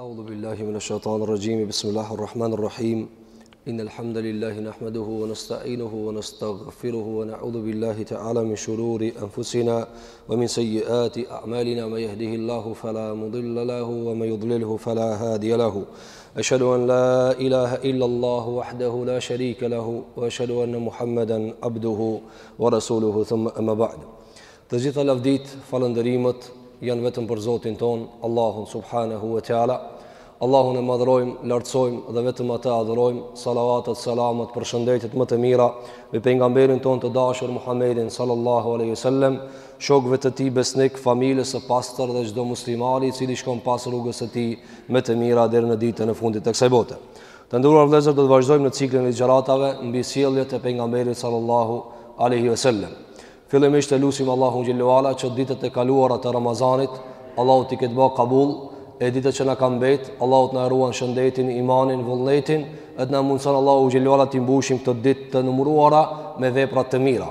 أعوذ بالله من الشيطان الرجيم بسم الله الرحمن الرحيم إن الحمد لله نحمده ونستعينه ونستغفره ونعوذ بالله تعالى من شرور أنفسنا ومن سيئات أعمالنا ما يهده الله فلا مضل له وما يضلله فلا هادي له أشهد أن لا إله إلا الله وحده لا شريك له وأشهد أن محمدا عبده Wa rasuluhu thumma amma ba'd. Të gjitha lavdit, falënderimet janë vetëm për Zotin tonë, Allahun subhanahu wa taala. Allahun e madhrojmë, lartësojmë dhe vetëm atë adhurojmë. Salavatet, selamet, përshëndetjet më të mira me pejgamberin tonë të dashur Muhammedin sallallahu alaihi wasallam, shokëve të tij besnikë, familjes së pastër dhe çdo muslimani i cili shkon pas rrugës së tij me të mira deri në ditën e fundit të kësaj bote. Të nderuar vëllezër, do të vazhdojmë në ciklin e ligjëratave mbi sjelljet e pejgamberit sallallahu alaihi wasallam. Fillimisht e lutim Allahun xhelalu ala që ditët e kaluara të Ramazanit, Allahu t'i ketë ba kabul, e ditët që na kanë mbet, Allahu të na ruan shëndetin, imanin, vullnetin, e të na mundson Allahu xhelalu ala t'i mbushim këto ditë të numëruara me vepra të mira.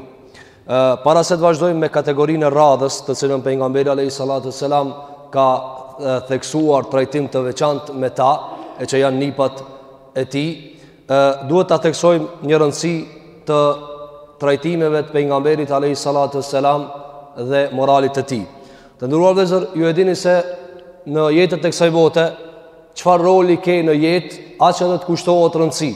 Para se të vazhdojmë me kategorinë e radhës, të cilën pejgamberi alayhi salatu selam ka theksuar trajtim të veçantë me ta, e që janë nipat e tij, duhet ta theksojmë një rëndësi të trajtimeve të pejgamberit alayhi salatu selam dhe moralit të tij. Të nderuar vëllezër, ju e dini se në jetën e kësaj bote, çfarë roli ke në jetë, aq edhe të kushtohet rëndësi.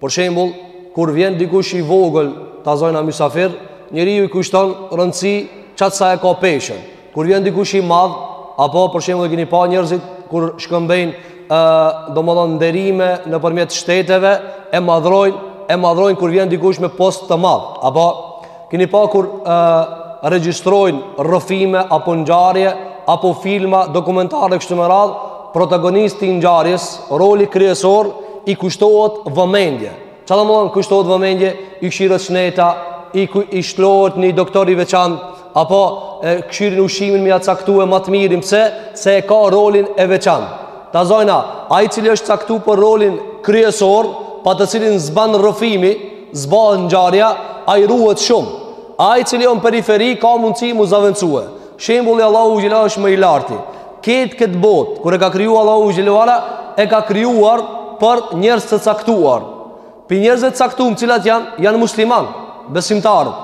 Për shembull, kur vjen dikush i vogël ta zojna mysafir, njeriu i kushton rëndësi çat sa e ka peshën. Kur vjen dikush i madh, apo për shembull i keni pa njerëzit kur shkëmbejnë domethënë nderime nëpërmjet shteteve e madhrojnë e madhrojnë kur vjen dikush me post të madh, apo Kini pa kur e, regjistrojnë rrëfime apo ngjarje Apo filma dokumentare kështu me radhë Protagonisti i ngjarjes, roli kryesor I kushtohet vëmendje Çka domethënë kushtohet vëmendje I kshyret shneta I, ku, i shkohet një doktor i veçantë Apo e, kshyrin ushqimin me ja caktu e ma të mirin Pse se e ka rolin e veçantë Ta zojna, ai i cili është caktu për rolin kryesor Pa të cilin s'ban rrëfimi s'bahet ngjarja, ai ruhet shumë. Ai i cili osht periferi ka mundësi m'u zavendësu. Shembulli i Allahut xhela është më i larti. Këtë këtë botë, kur e ka krijuar Allahu xhela ala, e ka krijuar për njerëz të caktuar. Prej njerëzve t'caktum, cilët janë janë muslimanë, besimtarët.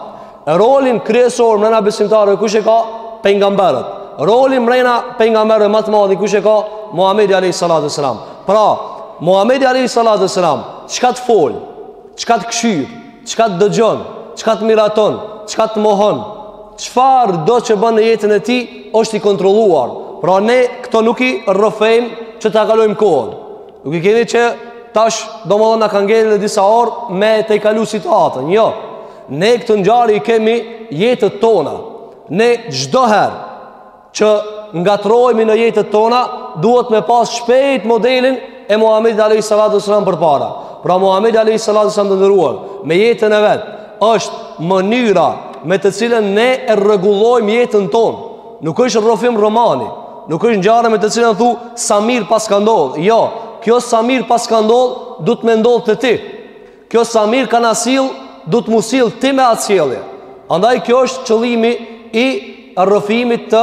Rolin kryesor mrena besimtarëve kush e ka? Pejgamberët. Rolin mrena pejgamberëve ma t'madhin kush e ka? Muhamedi alayhi salatu wasalam. Pra, Muhamedi alayhi salatu wasalam, çka të fol, çka të kshyr, çka të dëgjon, çka të miraton, çka të mohon, çfarë do që bën në jetën e tij është i kontrolluar. Pra ne këto nuk i rrëfejmë që ta kalojmë kohën. Nuk i keni që tash domethënë na kanë met edhe disa orë me ta kalu situatën. Jo, Në këtë ngjarje i kemi jetët tona. Ne çdo herë që ngatrohemi në jetët tona, duhet me pas shpejt modelin e Muhamedit alayhi salatu wasallam përpara. Pra Muhamedi alayhi salatu wasallam të ndëruar me jetën e vet është mënyra me të cilën ne e rregullojmë jetën tonë. Nuk është rrëfim romani, nuk është ngjarje me të cilën thu sa mirë paska ndodh. Jo, kjo sa mirë paska ndodh, duhet me ndodh te ti. Kjo sa mirë kanë sill, duhet me u sill ti me atë sjellje. Andaj kjo është qëllimi i rrëfimit të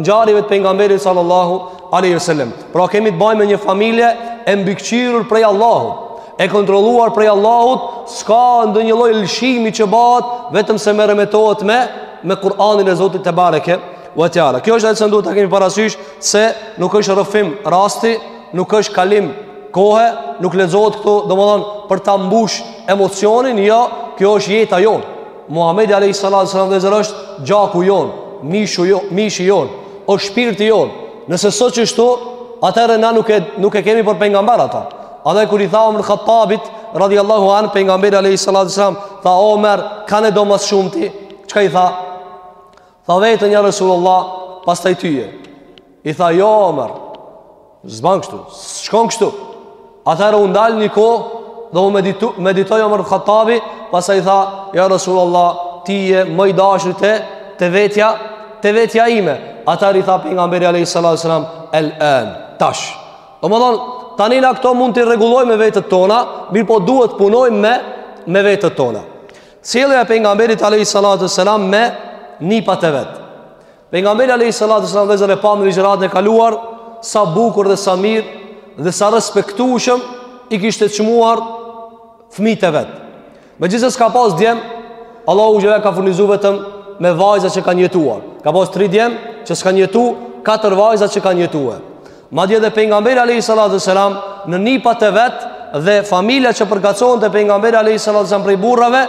ngjarjeve të pejgamberit sallallahu alaihi wasallam. Pra kemi të bëjmë me një familje e mbikëqyrur prej Allahut, e kontrolluar prej Allahut, s'ka ndonjë lloj lëshimi që bëhet vetëm se meremetohet me me Kur'anin e Zotit tebareke wa taala. Kjo është ajo se duhet ta kemi parasysh se nuk është rrëfim rasti, nuk është kalim kohe, nuk lexohet këtu, domethënë për ta mbush emocionin, jo, kjo është jeta jonë. Muhamedi alayhi salatu sallam është gjaku jonë, mishi jonë, osht shpirti jonë. Nëse s'osht kështu, atëherë na nuk e nuk e kemi për pejgamber ata. A dhe kur i tha Omer Khattabit radhiyallahu an pejgamberi alayhi salatu sallam, tha Omer, kënd e do më shumë ti. Çka i tha? Tha veten ja Resulullah pastaj tyje. I tha jo Omer, s'ban kështu, s'shkon kështu. Atëherë u ndal një kohë dhe u meditu, meditoi Omer Khattabi, pastaj i tha ja Resulullah ti je më i dashur te te vetja te vetja ime. Atëherë i tha pejgamberi alayhis salam el an tash. Domthon tani na këto mund t'i rregullojmë vetet tona, mirëpo duhet punojmë me me vetet tona. Sjellja e pejgamberit alayhi salatu selam me nipat e vet. Pejgamberi alayhi salatu selam e pamë ligjëratën e kaluar sa bukur dhe sa mirë dhe sa respektueshëm i kishte çmuar fëmijët e vet. Megjithëse s'ka pas djem, Allahu xhele e ka furnizu vetëm me vajza që kanë jetuar. Ka pas 3 djem që s'kanë jetu, 4 vajza që kanë jetuar. Madje dhe pejgamberi alayhi salatu selam në nipat e vet dhe familja që përkatësohen te pejgamberi alayhi salatu selam prej burrave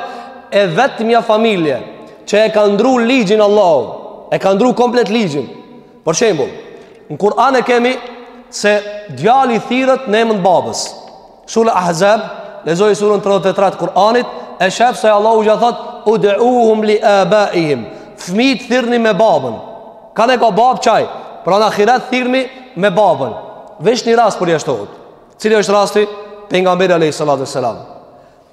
e vetmja familje që e ka ndru ligjin Allahu, e ka ndru komplet ligjin. Për shembull, në Kur'an e kemi se djali thirret në emër të babës. Sura Ahzab, lexoje surën 33 të Kur'anit, e shef se Allahu i ka thanë, ud'uhum li abaihim, fmijt thirni me babën, kënd e ka babë qaj, pra në akhirat thirni me babën, veç një rast përjashtohet, cili është rasti, pejgamberi a.s.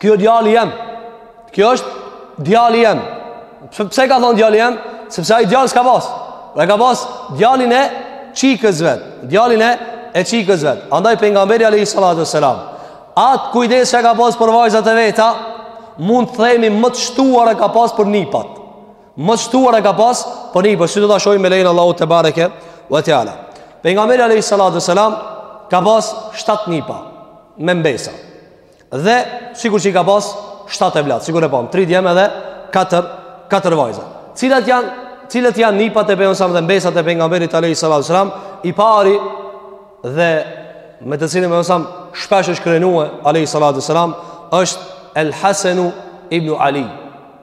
Kjo djali jem Kjo është djali jem Pse, pse ka thonë djali jem? Sepse ai djalë s'ka pas Dhe ka pas djalin e qikës vet Djalin e e qikës vet Andaj pejgamberi a.s. Atë kujdes që ka pas për vajzat e veta Mund të themi më të shtuar e ka pas për nipat Më të shtuar e ka pas për nipat Si do ta shohim me lejen e Allahut tebareke ve teala Pejgamberi a.s. Ka pas shtatë nipa Me mbesa Dhe sikur që i ka pas 7 evlat, sikur e pam, 3 djem edhe 4 4 vajza. Cilat janë cilët janë nipat e pejgamberit dhe mbesat e pejgamberit alayhi salatu sallam i pari dhe me të cilin pejgamberi shpesh është krenuar alayhi salatu sallam është el hasanu ibn ali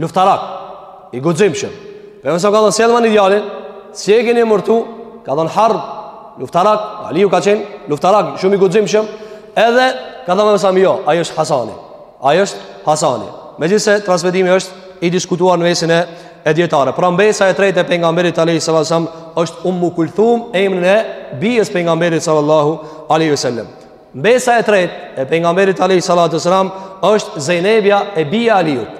Luftarak, i guximshëm. Pejgamberi a.s. ka thënë sillmani djalin, si e keni emërtu, ka thënë Harb, luftarak, Aliu ka qenë luftarak, shumë i guximshëm. Edhe ka thënë pejgamberi a.s. jo, ai është Hasani. Ai është Hasani. Megjithëse transmetimi është i diskutuar në mesin e e dijetarëve. Pra mbesa e tretë e pejgamberit alayhi salatu sallam është Ummu Kulthum, emrin e bijës pejgamberit sallallahu alaihi wasallam. Mbesa e tretë e pejgamberit alayhi salatu selam është Zejnebja e bija Aliut.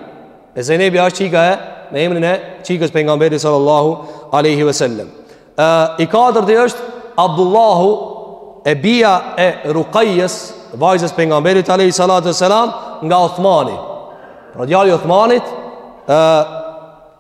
E Zejnebja është çika e me emrin e çikës pejgamberit sallallahu alaihi wasallam. Ë i katërti është Abdullahu e bija e Rukajës, vajzës pejgamberit alayhi salatu selam nga Uthmani. Pra djali i Uthmanit, ë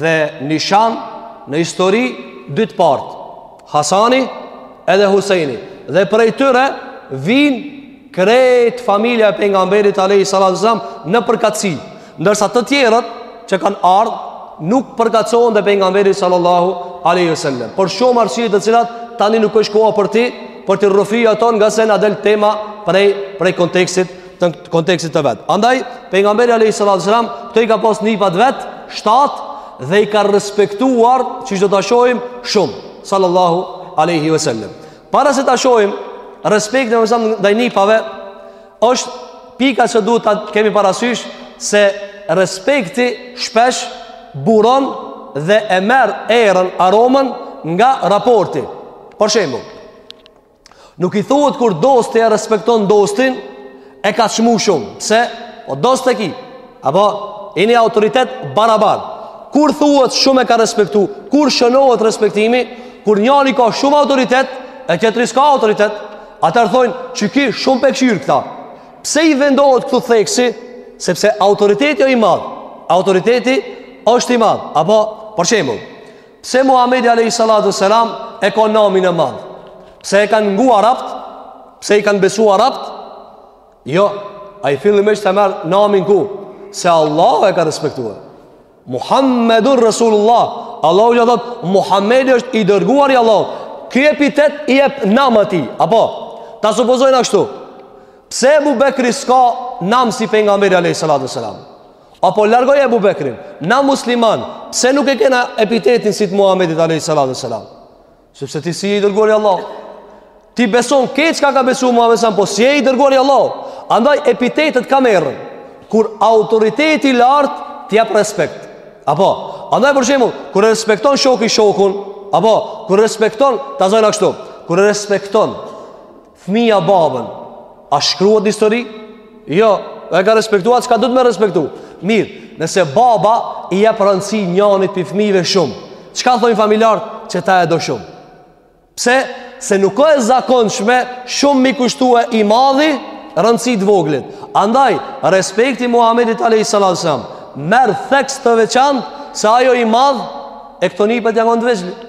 dhe nishan në histori dy të partë. Hasani edhe Huseini. Dhe prej tyre vijnë krejt familja e pejgamberit alayhi salatu sallam në përkatësi. Ndërsa të tjerët që kanë ardh nuk përkatësohen te pejgamberi sallallahu alaihi wasallam. Për shumë arsye të cilat tani nuk është koha për t'i, për t'i rrëfy ato ngase na del tema prej prej kontekstit të kontekstit të vet. Andaj pejgamberi alayhi salatu sallam këto i ka pas nipat vet 7 dhe i ka respektuar, siç do ta shohim, shumë sallallahu alaihi wasallam. Para se ta shohim respektin e pejgamberit a.s. ndaj nipave, është pika që duhet ta kemi parasysh se respekti shpesh buron dhe e merr erën, aromën nga raporti. Për shembull, Nuk i thuhet kur dosti e respekton dostin e ka çmu shumë. Pse? O po dost e ki. Apo jeni autoritet barabar. Kur thuhet shumë e ka respektu, kur shënohet respektimi, kur njani ka shumë autoritet e tjetri s'ka autoritet, atëherë thonë qyky shumë po e kqyr këta. Pse i vendohet këtu theksi? Sepse autoriteti është i madh. Autoriteti është i madh. Apo për shembull, Pse Muhamedi alayhi salatu selam e ka namin e madh? Pse e kanë nguar arabt? Pse i kanë besuar arabt? Jo, ai fillimisht ta merr namin ku se Allahu e ka respektuar. Muhammedur Rasulullah. Allahu ja thot Muhamedi është i dërguar i Allahut. Ky epitet i jep nam atij. Apo ta supozojmë ashtu. Pse Ebu Bekri s'ka nam si pejgamberi alayhi salatu selam? Apo largoje Ebu Bekrin Na musliman Pse nuk e kena epitetin si të Muhammedit a.s. Sepse ti s'je i dërguar i Allahut Ti beson krejt çka ka besu Muhammed s.a.s. Po s'je i dërguar i Allahut Andaj epitetet ka merren Kur autoriteti i lartë t'i jap respekt Apo Andaj për shembull Kur e respekton shoki shokun Apo Kur e respekton Ta zojmë kshtu Kur e respekton Fëmija babën, a shkruat histori? Jo, e ka respektuar atë çka duhet me respektu. Mirë, nëse baba i jap rëndësi njanit prej fëmijëve shumë, çka thojnë familjarët qeta e do shumë? Pse? Se nuk o e zakonshme shumë m'i kushtue i madhi rëndësi t'voglit. Andaj, respekti i Muhammedit a.s. merr theks të veçantë se ai o i madh e këta nipat janë kon të vegjlit.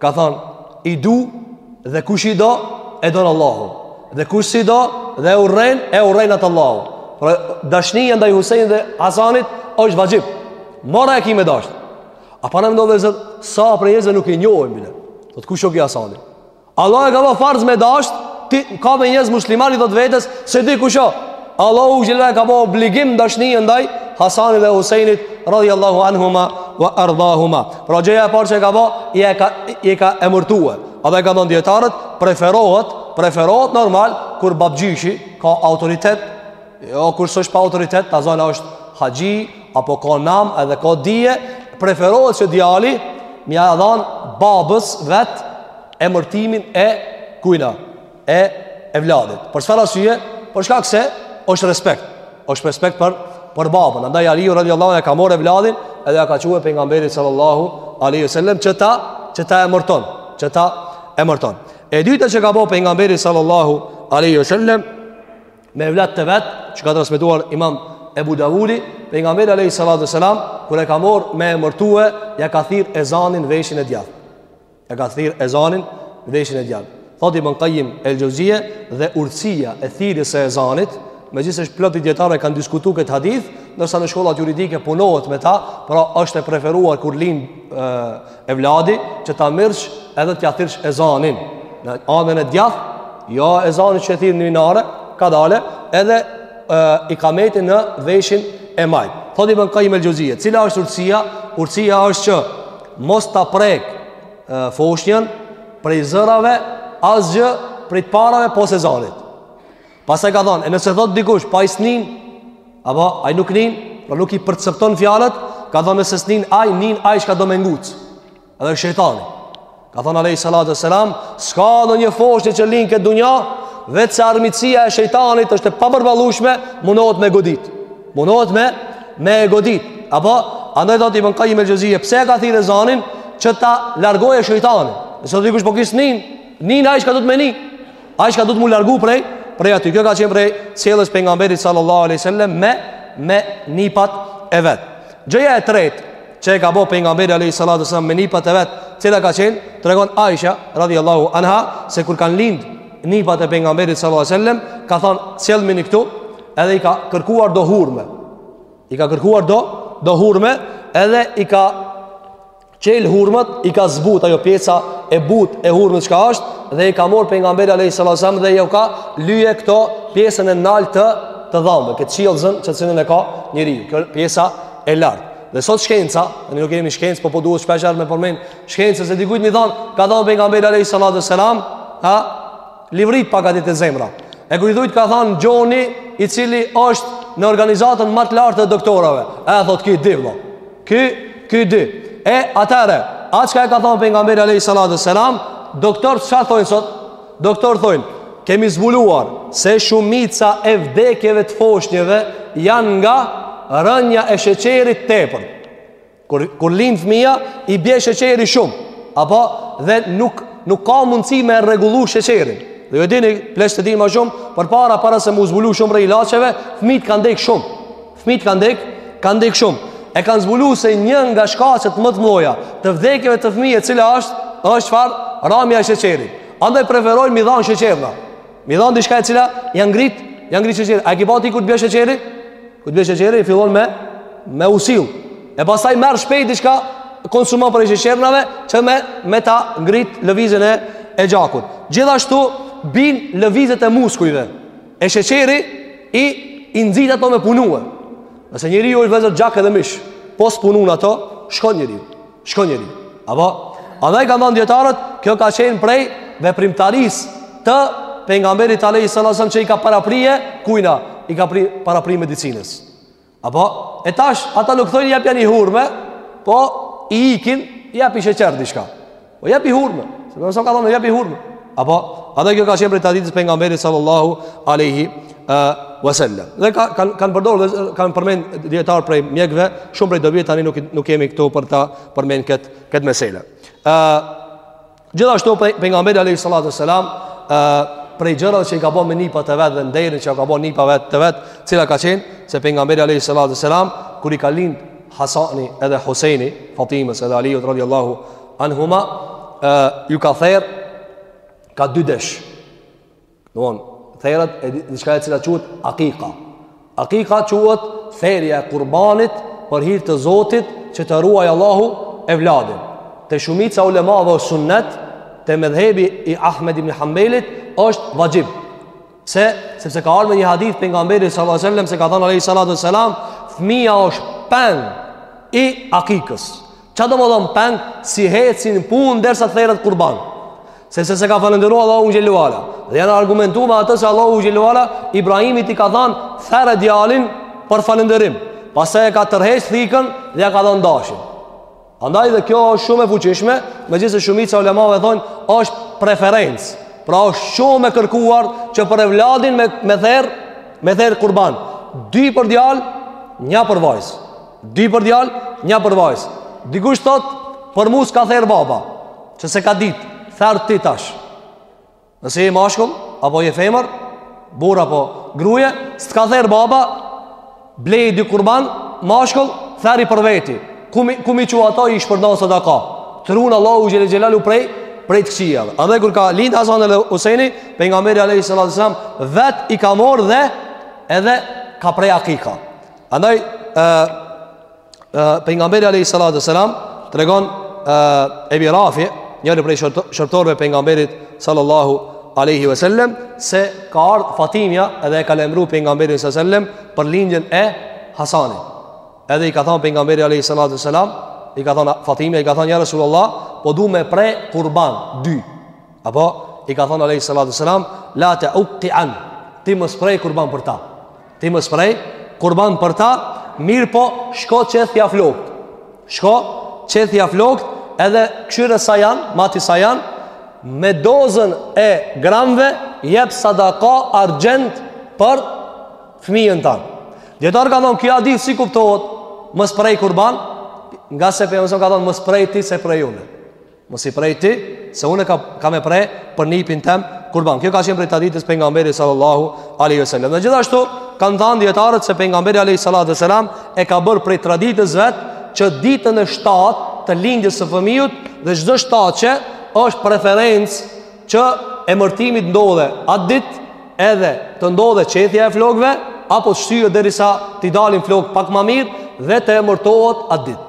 Ka thanë, i du dhe kush i do, e don Allahu. Dhe kush s'i do, dhe e urren, e urren atë Allahu. Pra, dashnija ndaj Huseinit dhe Hasanit është vaxhib. Mora e ki me dashtë. A paramendoni vllezër, sa prej njerëzve nuk i njohin, bile. Thotë kush o ky Hasani. Allahu e ka ba farz me dashtë, ti ka me njerëz musliman i thotë vetes, s'e di kush o. Allahu xhele e ka ba obligim dashninë ndaj Hasanit dhe Husejnit radhiyallahu anhuma wa ardahuma. Pra gjëja e parë që ka ba, i ka i ka emërtuar. Edhe kanë thanë dijetarët preferohet, preferohet normal kur babgjyshi ka autoritet, jo kur s'është pa autoritet, ta zona është haxhi apo ka nam edhe ka dije, preferohet që djali me ja dhanë babës vet emërtimin e kujna e evladit. Për çfarë arsye? Për shkak se është respekt. Është respekt për për babën. Andaj Aliu radhiyallahu anhu e ka marrë evladin edhe ja ka çue pejgamberit sallallahu alaihi wasallam që ta që ta emërton, që ta emërton. E dyta që ka ba pejgamberi sallallahu alaihi wasallam me evlad të vet, që ka transmetuar Imam Ebu Davudi, pejgamberi a.s. kur e ka marrë me emërtue, ja ka thirr ezanin n'veshin e djathtë. Ja ka thirr ezanin n'veshin e djathtë. Thot Ibn Kajim el Xhevzije dhe urtësia e thirrjes së ezanit, megjithëse plot dijetarë e kanë diskutu këtë hadith, ndërsa në shkollat juridike punohet me ta, pra është e preferuar kur lind e, evladi, që ta merrsh edhe t'ja thirrsh ezanin në anën e djathtë, jo ezanin që e thirr në minare, kadale, edhe e, ikameti në veshin e majtë. Thot Ibn Kajim el Xhevzije, cila është urtësia? Urtësia është që Mos ta prek foshnjën prej zërave asgjë prej zërave pos ezanit. Pastaj ka thënë, e nëse thot dikush po ai s'nin, apo ai nuk nin, pra nuk i percepton fjalët, ka thënë nëse s'nin ai, nin ai çka do me nguc. Edhe shejtani. Ka thënë alaihi salatu wasallam, s'ka ndonjë foshnjë që lin këtë dunja, veç se armiqësia e shejtanit është e papërballueshme, munohet me godit. Munohet me me e godit. Apo andaj thotë Ibn Qayyim el-Xheuzije, pse e ka thirrë ezanin që ta largojë shejtanin. Nëse dikush po ky s'nin, nin ai çka do të me ni. Ai çka do të me largu prej prej aty. Kjo ka qenë prej sjellës pejgamberit sallallahu alaihi wasallam me me nipat e vet. Gjëja e tretë që e ka bo pejgamberi alaihi salatu wasallam me nipat e vet, cila ka qenë tregon Aisha radhiyallahu anha se kur kanë lind nipat e pejgamberit sallallahu alaihi wasallam, ka thënë sillmini këtu Edhe i ka kërkuar do hurme. I ka kërkuar do do hurme, edhe i ka çel hurmet, i ka zbut ajo pjesa e but e hurmës çka është dhe i ka marr pejgamberi alayhis salam dhe ja ka lye këto pjesën e nalt të dhambëve, këtë qiellzën që qiellzën e ka njeriu, kjo pjesa e lartë. Dhe sot shkenca, ne nuk kemi shkencë, po po duhet shpeshherë me përmend shkencën se dikujt m'i thon, ka thon pejgamberi alayhis salam, ha, I livrit pakëz zemra. E kur i thujt ka thënë Gjoni, i cili është në organizatën më të lartë të doktorave. E thot ky di vëlla. Ky ky di. E atëherë, a çka e ka thënë pejgamberi alayhi salatu selam, doktort çka thonë sot? Doktort thonë, kemi zbuluar se shumica e vdekjeve të foshnjeve janë nga rënja e sheqerit tepër. Kur kur lind fëmija i bie sheqeri shumë, apo dhe nuk nuk ka mundësi me rregullu sheqerin. Dhe ju e dini, pleqtë dinë më shumë, përpara para se m'u zbulu shumë rreth ilaçeve, fëmit kanë dek shumë. Fëmit kanë dek, kanë dek shumë. E kanë zbulu se një nga shkaqet më të mëdha të vdekjeve të fëmijëve, e cila është, është çfarë? Ramja e sheqerit. Andaj preferojnë m'i dhanë sheqerna. M'i dhanë diçka e cila ja ngrit Ja ngrit sheqeri A e ki pa ti kur të bje sheqeri Kur të bje sheqeri i fillon me Me u sill E pastaj merr shpejt diçka Konsumon prej sheqernave Që me, me ta ngrit lëvizjen e E gjakut Gjithashtu bin lëvizjet e muskujve E sheqeri i I nxit ato me punue Se njeriu është veç se gjak edhe mish Po s'punun ato Shkon njeriu Shkon njeri. Apo, andaj kanë thonë djetarët, kjo ka qenë prej veprimtarisë të pejgamberit alejhi selam që i ka paraprije, kujna, i ka pri, paraprije medicinës. Apo, e tash, ata nuk thojnë jepjani hurme, po, i ikin, jepi sheqer diçka. Po, jepi hurme, se përëso ka thonë, jepi hurme. Apo, andaj kjo ka qenë prej traditës pejgamberit sallallahu alejhi wasallam. Dhe ka kanë kanë përdorur kanë përmend dietar prej mjekëve, shumë prej dobi tani nuk nuk kemi këtu për ta përmend kët kët mesela. Ë gjithashtu pejgamberi alayhi salatu wasalam ë prej gjërat që i ka bërë me nipat e vet dhe nderin që ka bërë nipave të vet, cila ka qenë se pejgamberi alayhi salatu wasalam kur i ka lind Hasani edhe Husaini, Fatimës edhe Aliut radhiyallahu anhuma, ë ju ka therr ka dy desh. Domthon, theret diçka e cila quhet akika. Akika quhet therja e kurbanit për hir të Zotit që të ruaj Allahu evladin. Te shumica ulemave o sunnet, te medhebi i Ahmed ibn Hanbelit, është vaxhib. Se, sepse ka ardh një hadith pejgamberi sallallahu alaihi wasallam se ka thënë alaihi salatu wasallam, fëmija është peng i akikës. Qa do me thënë peng s'i hecin punët derisa të therret kurban Se se se ka falënderu Allahun xhelle ue ala Dhe janë argumentu me atë se Allahu xhelle ue ala Ibrahimit i ka thanë therre djalin për falënderim Pastaj e ka tërheq thikën dhe ja ka dhënë dashin Andaj dhe kjo është shumë e fuqishme Megjithëse shumica ulemave thonë është preferencë Pra është shumë e kërkuar që për evladin me, me therë Me therë kurban Dy për djalë, nja për vajzë Dy për djal, një për vajzë. Dikush thot, për mu s'ka therr baba, që s'e ka dit, therr ti tash. Nëse je mashkull apo je femër, burrë apo gru je, s't'ka therr baba, blej dy kurban, mashkull, theri për veti. Ku m'i ku m'i çu ato i shpërndan sadaka. T'run Allahu xhele xhelaluhu prej prej të këqijave. A dhe kur ka lind Hasan dhe Husajni, pejgamberi alayhi salatu wasalam vet i ka marr dhe edhe ka pre akika. Andaj ë ë pejgamberi alayhi salatu selam tregon ë Ebi Rafi, njëri prej shërbtorëve pejgamberit sallallahu alaihi wasallam se ka ardh Fatimja dhe e ka lajmëruar pejgamberin sallallahu alaihi wasallam për lindjen e Hasanit. Edhe i ka thënë pejgamberi alayhi salatu selam, i ka thënë Fatimja i ka thënë ja Resulullah, po du me pre kurban dy. Apo i ka thënë alayhi salatu selam, la tauqqi an, ti mos prej kurban për ta. Ti mos prej, kurban për ta, mirëpo shko qethja flokt. Shko qethja flokt edhe kqyre sa janë, mati sa janë, me dozën e gramve jep sadaka argjend për fëmijën tanë. Dijetarët kanë thonë, ky hadith si kuptohet, mos prej kurban, ngase për jëmësëm ka thonë, mos prej ti se pres unë. Më s'i prej ti, se unë ka kam me pre për nipin tem kurban. Kjo ka qenë prej traditës së pejgamberit sallallahu alaihi wasallam. Dhe gjithashtu kanë thënë dietarët se pejgamberi alaihi salatu wasalam e ka bërë prej traditës vet që ditën e 7 të lindjes së fëmijës dhe çdo shtatë është preferencë që emërtimi t'ndodhë atë ditë edhe të ndodhë qethja e flokëve apo shtyhet derisa t'i dalin flokë pak ma mirë dhe të emërtohet atë ditë.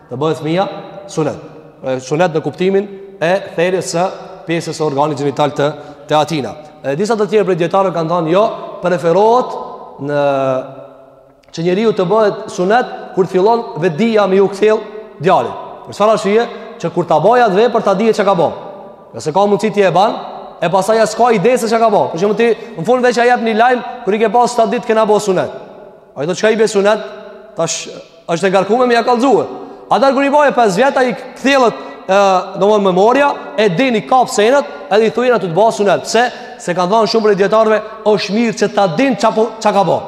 Të bëhet fëmija sunet. Sunet në kuptimin e therjes së pjesës së organit gjenital të atina. E disa të tjerë prej dijetarëve kanë thënë jo, preferohet që njeriu të bëhet sunet kur fillon vetëdija me ju kthjellë djalit. Për çfarë arsye? Që kur ta bëjë atë vepër ta dijë çka ka bo. Nëse ka mundësi ti e ban, e pastaj as s'ka ide se çka ka bo. Për shembull ti në fund veç ja jep një lajm kur i ke pas 7 ditë t'kena bo sunet. Ai do çka i bën sunet Tash është e ngarkume me ja kallzue A tash kur i ban 5 vjet ai kthjellet domethënë memoria E din i kap senet Edhe i thujnë atij të bajmë sunet Pse se kanë thanë shumë prej dijetarve është mirë që ta din çka, po, çka ka ba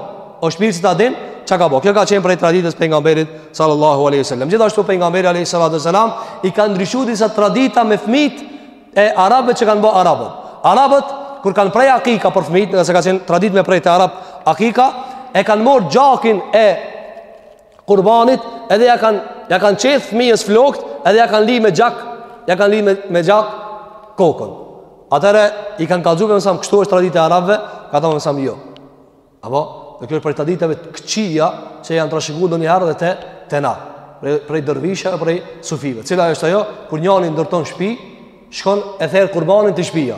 është mirë që ta din çka ka ba Kjo ka qenë prej traditës së pejgamberit Sallallahu aleyhi wasallam Gjithashtu pejgamberi aleyhi salatu wasalam I ka ndryshu disa tradita me fmijt e arabëve që kanë ba arabët. Arabët kur kanë pre akika për fëmijët, se ka qenë traditë me pre te arabët akika, e kanë marrë gjakin e kurbanit, edhe ja kanë ja kanë qeth fëmijës flokt, edhe ja kanë ly me gjak, ja kanë ly me, me gjak kokën. Atëherë i kanë kallëzuar më sa kështu është tradita e arabëve, ka thënë më sa jo. Apo, dhe kjo është prej traditave të këqija që janë trashëguar ndonjëherë dhe te te na. Prej, prej dervisha dhe prej sufive. Cila është ajo? Kur njëri ndërton shtëpi, shkon e therr kurbanin te shtëpia.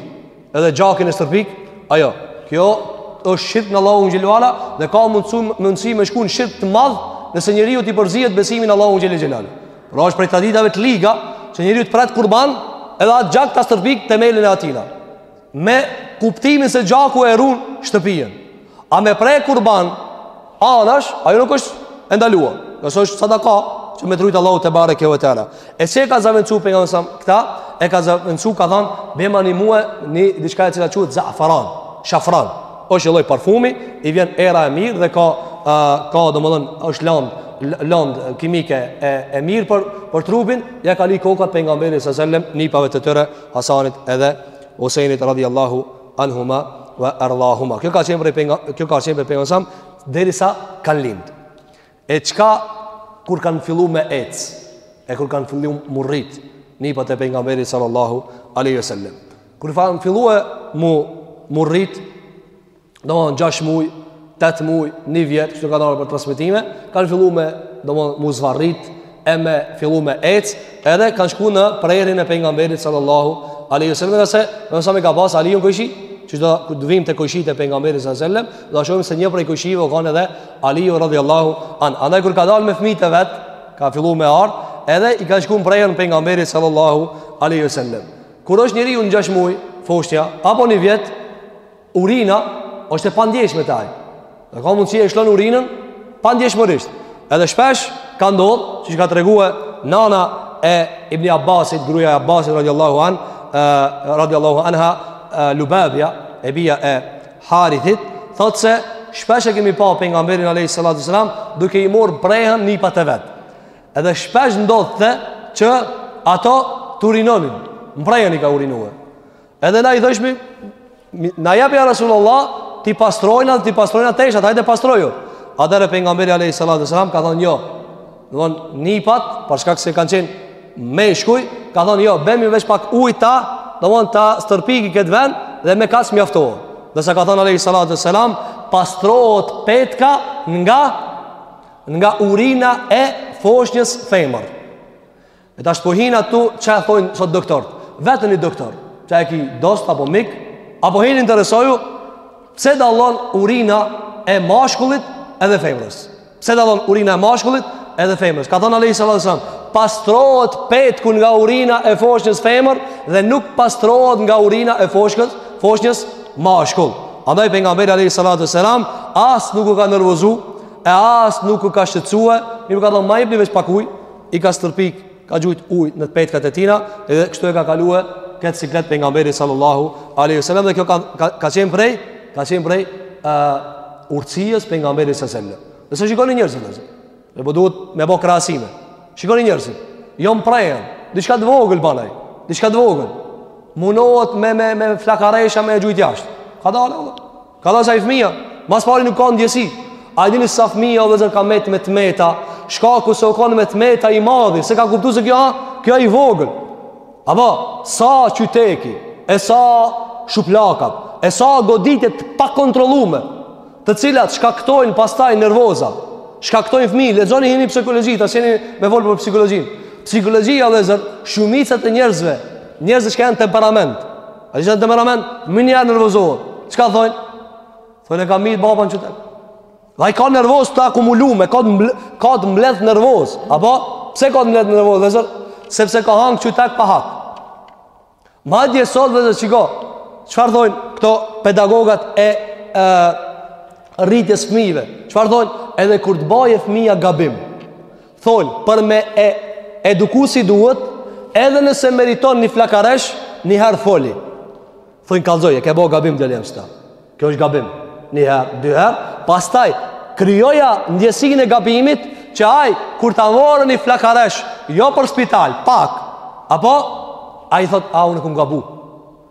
Edhe gjakin e stërpik, ajo. Kjo është shirk në Allahun xhelala dhe ka mundësi mundësi me shku n'shirk të madh nëse njeriut i përzihet besimi në Allahun xhelala. Pra është prej traditave të liga që njeriu të pret kurban edhe atë gjak ta stërpik themelin e atina. Me kuptimin se gjaku e run shtëpien. A me pre kurban anash, ajo nuk është e ndaluar. Nëse është sadaka që me t'rujt Allahu tebareke ve teala. E si e ka zavendsu pejgamberi sa këta e ka zavendsu ka thon bjemni mua ni diçka e cila quhet zafaran, shafran. Është një lloj parfumi, i vjen era e mirë dhe ka uh, ka domethën është land land kimike e e mirë për për trupin, ja ka ly kokat pejgamberi sa selam nipave të tyre Hasanit edhe Husajnit radhiyallahu anhuma wa ardahuma. Kjo ka qenë prej pejgam, kjo ka qenë prej pejgamberit sam derisa kanë lind. E çka kur kanë filluar me ec, e kur kanë filluar m'u rrit, nipat e pejgamberit sallallahu alaihi wasallam. Kur kanë filluar mu m'u rrit domethënë gjashtë muj, tetë muj, një vjetë, kështu ka dalë për transmetime, kanë fillu me, domethënë m'u zvarrit, e me fillu me ec, edhe kanë shku në prehrin e pejgamberit sallallahu aleyhi sallam, nëse, nëse e ka pas Aliun kojshi, që do të vijmë te kojshitë e pejgamberit sallallahu aleyhi sallam, e shohim se një prej kojshive u kanë edhe Aliu radiallahu anhu. Andaj kur ka dalë me fmijtë e vet, ka fillu me ardh, edhe i kanë shku në prehër pejgamberit sallallahu aleyhi sallam. Kur është njeriu në gjashtë muj, foshnja, apo një vjetë, Urina është e pandjeshme te ai. Dhe ka mundësi e lshon urinën pandjeshmërisht. Edhe shpesh ka ndodhë, që çka ka tregue nana e Ibni Abbasit, gruja e Abbasit, radiallahu, an, uh, radiallahu anha, uh, Lubabja, e bija e Harithit, thotë se shpesh e kemi pa pejgamberin alejhi salatu selam, duke i marrë n'prehën nipat e vet. Edhe shpesh ndodhte që ato të urinonin, n'prehën i ka urinue. Edhe na i thojshmi, na i jep ja Rasulullah, t'i pastrojna, t'i pastrojna teshat, hajde pastroju. Atëherë pejgamberi a.s. ka thonë jo, domethënë nipat, për shkak se kanë qenë meshkuj, ka thonë jo, bjermi veç pak uj ta, domethënë ta stërpiki këtë vend, dhe me kaq mjaftohet. Ndërsa ka thonë a.s. pastrohet petka nga, nga urina e foshnjës femër. E tash po hin aty ça thojnë sot doktorët. Vete një doktor. Ça e ki dost apo mik, apo hin interesoju pse dallon urina e mashkullit edhe femrës. Pse dallon urina e mashkullit edhe femrës. Ka thënë Ali sallallahu alajhi wasallam, pastrohet petku nga urina e foshnjës femër dhe nuk pastrohet nga urina e foshnjës, foshnjës mashkull. Andaj pejgamberi alayhi salatu selam as nuk u ka nervozu e as nuk u ka shqetësue, mirëpo ka thënë ma jepni veç pak ujë, i ka stërpik, ka gjujt uj në petkat e tina, edhe kështu e ka kalue këtë siklet pejgamberi sallallahu a.s. Dhe kjo ka, ka, ka qenë prej, ka qenë prej uh, urtësisë së pejgamberit sallallahu a.s. Nëse shikoni njerëzit, nëse. Mirëpo duhet me bo krahasime. Shikoni njerëzit, janë n'prehën, diçka të vogël ban ai, diçka të vogël. Munohet me, me, me flakaresh me e gjujt jashtë. Ka dalë, Kadalë se fëmija, ma s'pari nuk ka ndjesi. A e dini sa fëmija o vllezër ka met me të meta, shkaku se o konë me të meta i madhi, s'e ka kuptu se ky o, ky o i vogël. Apo, sa qyteku, e sa shuplakat, e sa goditjet e pakontrollume, të cilat shkaktojnë pastaj nervoza, shkaktojnë fëmi, lexoni hini psikologji, tash s'jemi me fol për psikologjinë. Psikologjia, shumica e njerëzve, njerëzit çka janë temperament, Ai ka temperament, menjëherë nervozohet. Çka thojnë? Thojnë e ka myt baba n'qytek. Dhe i ka nervoz të akumulume, ka të, mble, ka të mbledh nervoz. Apo? Pse ka të mbledh nervoz, vëllezër? Sepse ka hangë qytek pa hak. Madje sot, vëllezër, shiko, çfarë thojnë këto pedagogat e, e rritjes fmijve? Çfarë thojnë? Edhe kur të baje fmija gabim. Thonë, për me e eduku si duhet, edhe nëse meriton një flakaresh, një herë foli. Thonë, kallzoj, e ke bo gabim dhe lëmë sëta. Kjo është gabim. Një herë, dy herë, pastaj, krijoja ndjesinë e gabimit, që ai, kur ta morr një flakaresh, jo për spital, pak, apo, ai thotë, a, unë kum gabu.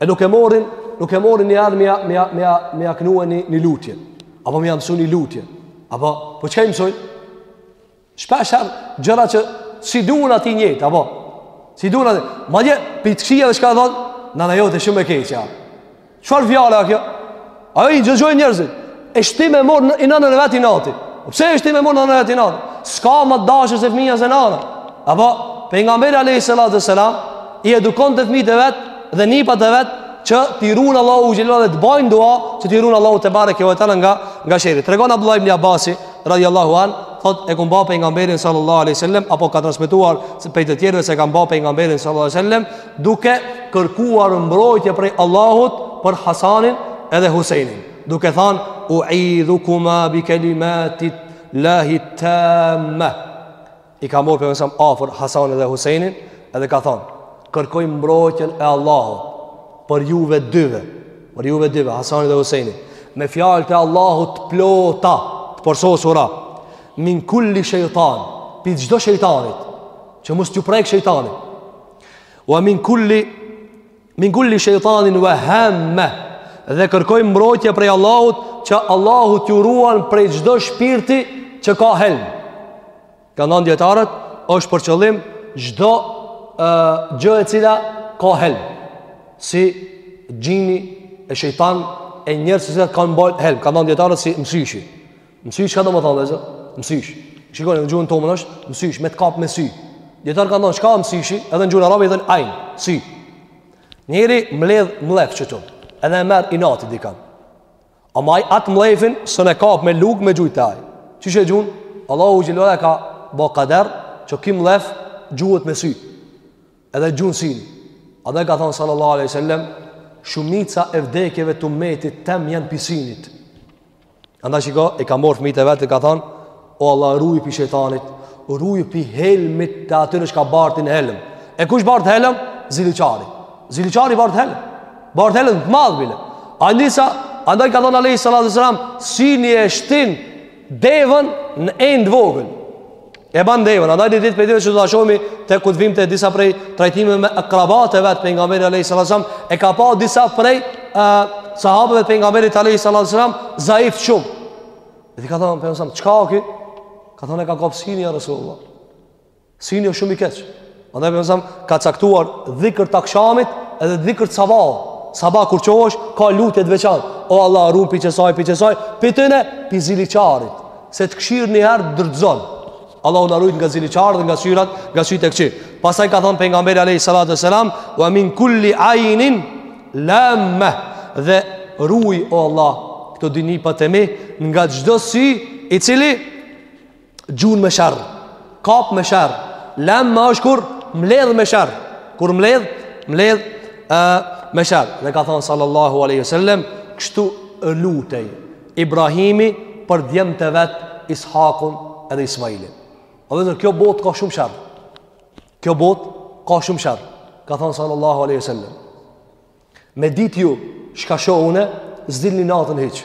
E nuk e morrin, nuk e morrin njëherë me ja, ja, ja, ja knue një, një lutje. Apo me ja mësu një lutje. Apo, po çka i mësojn? Shpeshherë, gjëra që s'i duhen atij, njëjtë, apo? S'i duhen atij. Madje, pi të këqijave çka i thonë, nana jote shumë e keqe a. Çfarë fjale a kjo? Ajo i dëgjojn njerëzit. E shtin me morr nanën e vet inati. Po pse e shtin me morr nanën e vet inati? S'ka më dashëse fëmija se nana. Apo, pejgamberi alejhi selatu ve selam, i edukonte fëmijët e vet dhe nipat e vet që t'i run Allahu xhelala dhe të bajnë dua që t'i run Allahu tebareke ve teala nga, nga sherri. Tregon Abdullah ibn Abasi, radiallahu anhu, thot e kum pa pejgamberin sallallahu alaihi wasallam apo ka transmetuar pej të tjerëve se kanë pa pejgamberin sallallahu alaihi wasallam duke kërkuar mbrojtje prej Allahut për Hasanin edhe Huseinin, duke thënë uidhukuma bi kalimatil-lahi tamma. I ka marrë pejgamberi sa afër Hasanin dhe Huseinin, edhe ka thënë, kërkoj mbrojtjen e Allahut për juve dyve, për juve dyve Hasanin dhe Huseinin, me fjalët e Allahut të plota, të përsosura min kulli shejtan, pi çdo shejtanit, që mos t'ju prek shejtani. Wa min kulli min kulli shejtanin wa hamma. Dhe kërkoj mbrojtje prej Allahut që Allahu t'ju ruan prej çdo shpirti që ka helm. Kanë thonë dijetarët është për qëllim çdo gjë e cila ka helm. Si xhini e shejtan e njerëzit që kanë boll helm, kanë thonë dijetarët si mësyshi. Mësysh çka do të thotë vëllezër? Mësysh. Shikoni, në gjuhën tonë është mësysh me të kap me sy. Dijetarët kanë thënë çka është mësyshi, edhe në gjuhën arabe i thonë ajn, sy. Njeri mbledh mllef qtu. Edhe e merr inati dikan. Ama ai atë mllefin s'un e kap me lug me gjujt ai. Qysh e gjun? Allahu xhelala ka bo kader që ky mllef gjuhet me sy. Edhe gjun sini. A dhe ka thënë sallallahu alaihi wasallam shumica e vdekjeve të umetit tem janë pi sinit. Andaj shiko, i ka morr fëmijët e vet dhe ka thonë, o Allah, ruj pi shejtanit, ruj pi helmit të atyre që ka bartin helm. E kush bart helm? Ziliqari. Ziliqari bart helm. Bart helm të madh bile. Andisa, andaj ka thonë alejhi salatu wasalam, sini e shtin devën në enë të vogël. E ban devën, andaj ditë për ditë që do ta shohim te kur të vim te disa prej trajtimeve me akrabat e vet pejgamberi alejhi salatu wasalam e ka pa disa prej e, sahabëve pejgamberit alejhi salatu wasalam zaif shumë dhe ka thonë pejgamberi çka ka ki ka thonë e ka kap sini ja Rasulullah sini o shumë i keq Andaj pejgamberi alejhi selam, ka caktuar dhikër të akshamit edhe dhikër të sabahut. Sabah kur çohesh, ka lutje të veçant. O Allah, run pi qësaj, pi qësaj, pi tyne, pi ziliqarit. Se të kshir një herë të dërdzon. Allahu na rujt nga ziliqarët dhe nga syrat, nga syt e këqi. Pastaj ka thonë pejgamberi alejhi salatu wasalam, wa min kulli ajnin lamme. Dhe ruj, o Allah, këto di nipat e mi, nga çdo sy, i cili, Gjun me sherr, kap me sherr, lamme asht kur mbledh me sherr. Kur mbledh, mbledh ë me sherr. Dhe ka thënë sallallahu alaihi wasallam, kështu e lutej Ibrahimi për djemtë e vet Ishakun edhe Ismailin. Andaj kjo botë ka shumë sherr. Kjo botë ka shumë sherr. Ka thënë sallallahu alaihi wasallam. Me dit ju, shka shoh une, s'dilni natën hiç.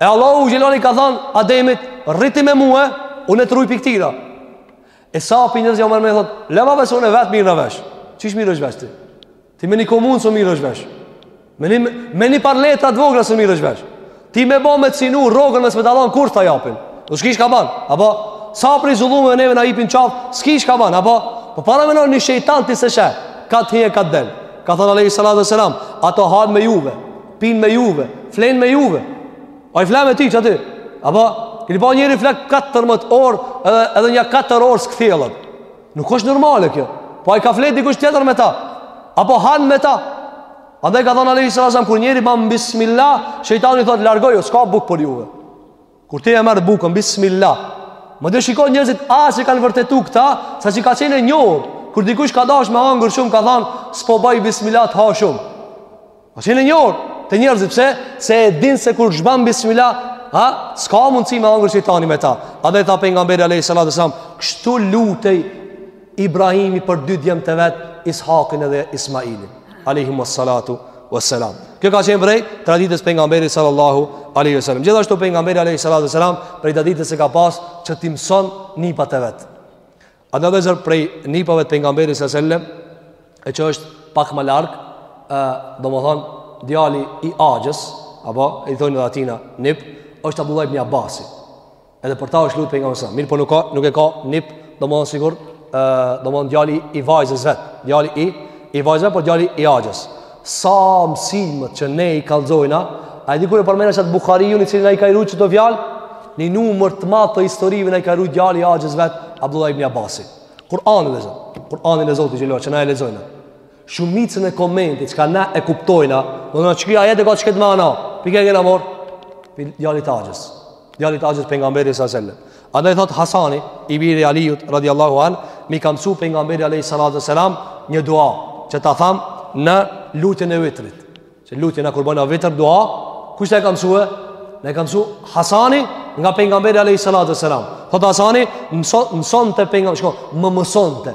E Allahu xheleshanuhu i ka thonë Ademit, rri ti me mue, une të ruj pi këtira. E sa pi njerëzve më mërë thotë, lema vesë une vetë mirrem vesh. Qish mirresh vesh ti? Ti me një komunë s'mirresh vesh. Me një, me një par letra të vogla s'mirresh vesh. Ti me bo me të sinu rrogën me së metalon, kur të japin? S'ki shka ban, apo? Sa pi zullumeve neve na hipin qafë, s'ki shka ban, apo? Po paramendo një shejtan ti se shë, ka të hi e ka të delë. Ka thonë Alehi Salat dhe Selam, ato hanë me juve, Pinë me juve, flenë me juve. Ai flen me ti qaty. Apo, keni pa njeri flen 14 orë edhe, edhe një 4 orë s'kthjellet. Nuk është normale kjo. Po ai ka fle dikush tjetër me ta. Apo han me ta. Andaj ka thonë alejhi salatu wasalam, kur njeri ban bismillah, shejtani thotë, largojo, s'ka bukë për juve. Kur ti e merr bukën bismillah. Madje shikoj njerëzit aq e kanë vërtetu këta, sa që ka qenë e njohur. Kur dikush ka dashur me hangër shumë ka thënë, "S'po baj bismillah të ha shumë." Ka qenë e njohur te njerëzit pse se e din se kur shban bismillah, ha, s'ka mundësi me hangër shejtani me ta. Andaj tha pejgamberi alayhis salam, "Kështu lutej Ibrahimi për dy djemtë e vet, Ishakin edhe Ismailin. Alejhim assalatu wa salam. Kjo ka qenë prej, traditës pejgamberit sallallahu aleyhi wa salam. Gjithashtu pejgamberi aleyhi salatu wa salam, prej traditës e ka pas që t'i mson nipat e vet. A vllezër prej nipave të pejgamberit sallallahu e që është pak më larg, domethënë, djali i axhës, apo, i thonë dhe atina, nip, është Abdullah ibn Abbasi. Edhe për ta është lut pejgamberi sa. Mirëpo nuk, ka, nuk e ka nip, domethënë sikur, domethënë djali i vajzës vet. Djali i, i vajzës vet, po djali i axhës. Sa mësimët që ne i kallzojna, a e di kur e përmenëm atë Bukhariun i cili na i ka rujt qëto fjalë, një numër të madh të historive na i ka rujt djali i axhës vet, Abdullah ibn Abasi. Kur'anin e Zo, Kur'anin e Zotit xhel-le ve ala, që na e lexojna. Shumicën e komentit çka na e kuptojna, domethënë çka ajete ka çka të mëna. Pi kujt e kena marrë. Djalit axhës. Djalit axhës pejgamberit sa selam. Andaj thot Hasani, i biri Aliut radhiyallahu an, m'i ka mësu pejgamberi alayhi salatu selam një dua që ta tham në lutjen e vitrit. Qe lutjen na kur bojna vitër dua, kush ta ka mësu? Na e ka mësu Hasani nga pejgamberi alayhi salatu selam. Thot Hasani, mësonte pejgamberi, shko, më mësonte.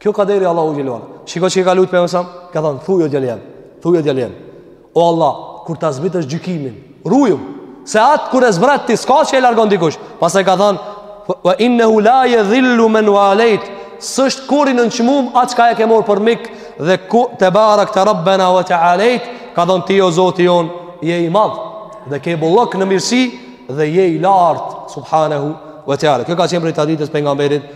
Kjo kaderi Allahut xhel-le ve ala. Shiko që i ka lut pejgamberi sa selam, ka thonë, thuj o djali jem, thuj o djali jem. O Allah, kur ta zbritësh gjykimin, rujëm, se atë kur e zbret ti, s'ka që e largon dikush. Pastaj ka thonë, wa inne hu la je dhillu men wa alejt, s'është kurrë i nënçmum, atë çka e ke marrë për mik, dhe ku tebarakte rabbena wa tealejt, ka thonë ti o Zoti jonë, je i madhë, dhe ke bollok në mirësi, dhe je i lartë, subhanahu wa teala. Kjo ka qenë prej traditës pejgamberit,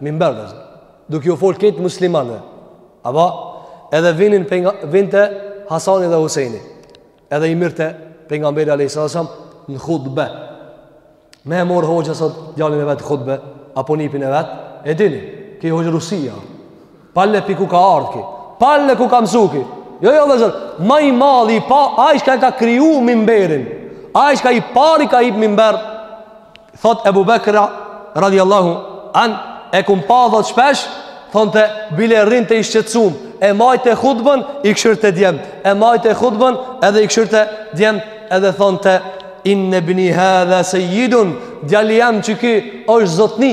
Mimber vllezër Duke ju folë krejt muslimanve Apo Edhe vinin pejga Vinte Hasani dhe Husejni Edhe i mirrte pejgamberi alejhi salatu selam Në khutbe Me e marrë hoxha sot djalin e vet khutbe Apo nipin e vet E dini Ki hoxhë Rusia Palle pi ku ka ardhë ki. Palle ku ka mësu ki. Jo, jo, vllezër. Ma i madhi, pa, ai çka ka kriju mimberin. Ai çka i pari ka hip mimber. Thot Ebu Bekra, radiallahu, an, e kam pa thot shpesh, thonte bile rrinte i shqetsum, e majte khutbën, i kshyrte djemt, e majte khutbën, edhe i kshyrte djemt, edhe thonte, inne ibni hadha sejjidun, djali jem që ki është zotni,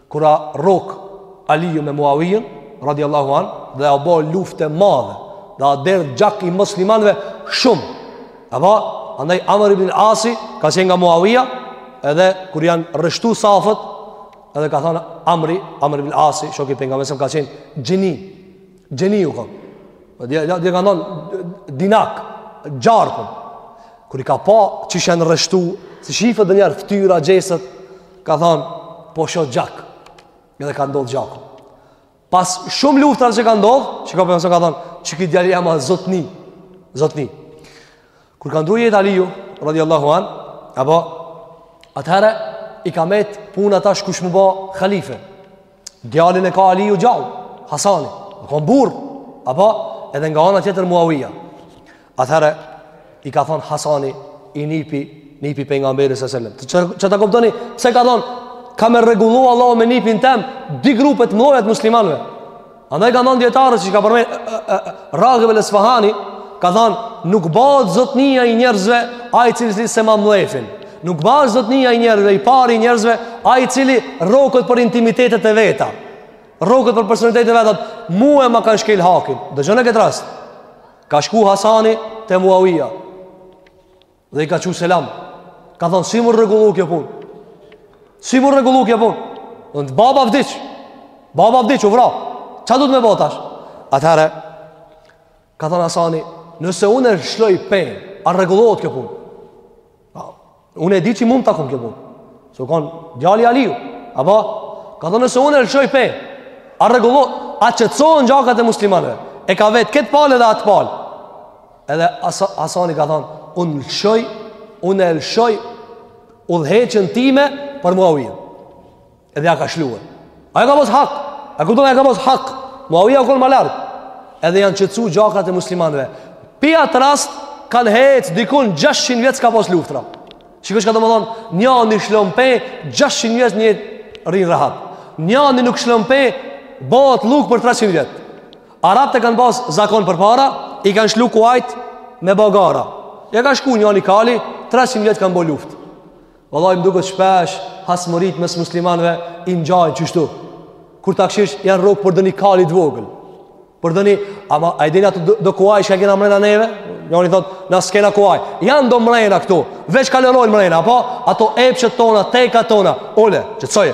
kur a rrok Aliju me Muavijën, radiallahu an, dhe a bo luftë e madhe, dhe a derdh gjak i muslimanve shumë. A ba, andaj Amr ibn Asi, ka qenë nga Muavija, edhe kur janë rështu safët, edhe ka thënë Amri, Amr ibn Asi, shoki pejgamberit sa selam, ka qenë gjeni, Gjeni u kon. ka thonë dinak, gjarpën. Kur i ka pa që janë rreshtu, si shihet edhe njerit ftyra xheset, ka thonë, po shoh gjak. Edhe ka ndodh gjaku. Pas shumë luftrave që ka ndodh, çka po ka thonë, qiky djali jem â zotni, zotni. Kur ka ndru jetë Aliju, radiallahu anë, apo, atëherë i ka met puna tash kush m'u ba khalife. Djalin e ka Aliu gjall, Hasani, u kon burr, apo edhe nga ana tjetër Muawija. Atëherë i ka thon Hasani i nipi, nipi pejgamberit sallallahu alajhi wasallam. Që ta kuptoni pse ka thon ka me rregullu Allahu me nipin tem dy grupe të mëdha të muslimanëve. Andaj kanë thon dijetarët që ka përmend Raghiv al-Isfahani ka thon nuk bëhet zotnia i njerëzve ai i cili s'e ma mllefin. Nuk bahet zotnia i njerëzve, i pari i njerëzve, ai i cili rroket për intimitetet e veta. Rroket për personalitetet e veta, mue ma kanë shkel hakin. Dëgjone këtë rast. Ka shku Hasani te Muawija. Dhe i ka çu selam. Ka thonë, si m'u rregullu kjo punë? Si m'u rregullu kjo punë? Dhe baba vdiq. Baba vdiq, u vra. Ça duhet me bo tash? Atëherë, Ka thënë Hasani, nëse unë e shloj penin, a rregullohet kjo punë? Po. Unë e di që m'u m'takon kjo punë. Se u kon djali i Aliut, apo ka thënë nëse unë e shloj penin, a rregullohet? A qetsohen gjakat e muslimanëve? E ka vetë këtë palë dhe atë palë. Edhe Hasani ka thënë, unë lëshoj, unë e lëshoj udhëheqjen time për Muawiyah. Edhe ja ka shlu. A jo kom pas hak. A kupton a jo kom pas hak. Muawija u kon ma lart. Edhe janë qetsu gjakrat e muslimanëve. Pi atë rast kanë hec dikun 600 vjet s'ka pas luftra. Shiko çka domethonë, njani shlon pe 600 vjet njerzt rrin rahat. Njani nuk shlon pe bohet luftë për 300 vjet. Arabët kanë pas zakon përpara, i kanë shlu kuajt me ba gara. Ja ka shku njani kali, 300 vjet kanë bo luftë. Vallai më duket shpesh hasmëritë mes muslimanëve i ngjajnë qështu. Kur ta kshish janë rrok për do ni kali t'vogël. Për do ni, ama a i dini ato do kuaj që i kena mrena neve? Njoni thot, na s'kena kuaj. Janë do mrena këtu. Veç kalorojnë mrena, apo ato epshet tona, tekat tona. Ole, qetsoje.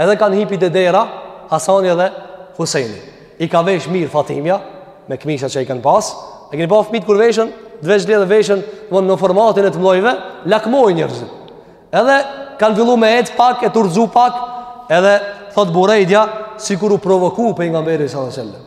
Edhe kanë hipi te dera, Hasani edhe Husejni. I ka vesh mirë Fatimja, me këmisha që i kanë pas. E këni pa fëmijt kur veshën, dhe vesh dhe veshën në formatin e të mdhojve, lakmoj njerëzit. Edhe kanë fillu me ecë pak, e t'u rrzu pak, edhe thot Burejdja, sikur u provoku pejgamberi sallallahu alaihi wasallam.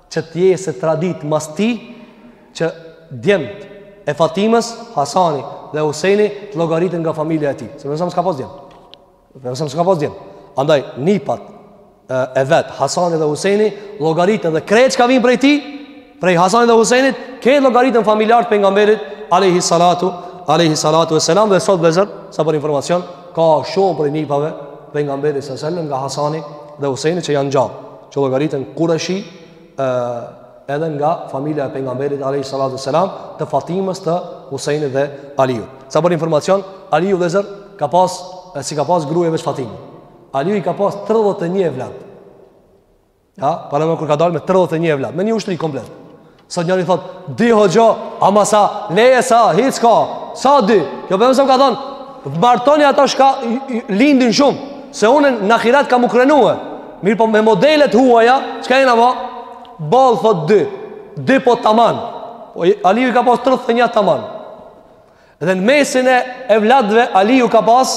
që të jetë si traditë mas tij që djemt e Fatimës, Hasani dhe Huseni të llogariten nga familja e tij se Pejgamberi s'ka pas djem Pejgamberi s'ka pas djem andaj nipat e, e vet Hasani dhe Huseni llogariten dhe krejt çka vijnë prej tij prej Hasanit dhe Husenit krejt llogariten familjarë t'Pejgamberit alejhi salatu alejhi salatu ve selam dhe sot vllezër sa për informacion ka shumë prej nipave t'Pejgamberit alejhi selam nga Hasani dhe Huseni që janë gjallë që llogariten Kurejshi ë edhe nga familja e pejgamberit alejhi salatu selam të Fatimës të Husejnit dhe Aliut. Sa për informacion, Aliu vllezër ka pas s'e ka pas grue veç Fatimën. Aliu i ka pas 31 evlat. Ja, paramendo kur ka dalë me 31 evlat, me një ushtri komplet. Sot njëri thot, dy hoxho, ama sa, leje sa, hiç ka, sa di. Kjo Pejgamberi selam ka thonë, martoni ata shka lindin shumë, se unë në ahiret kam m'u krenue. Mirëpo me modelet e huaja, çka jena ba? Boll thot dy, dy po taman. Po, Aliu i ka pas 31 taman. Dhe në mesin e evladve Aliu ka pas,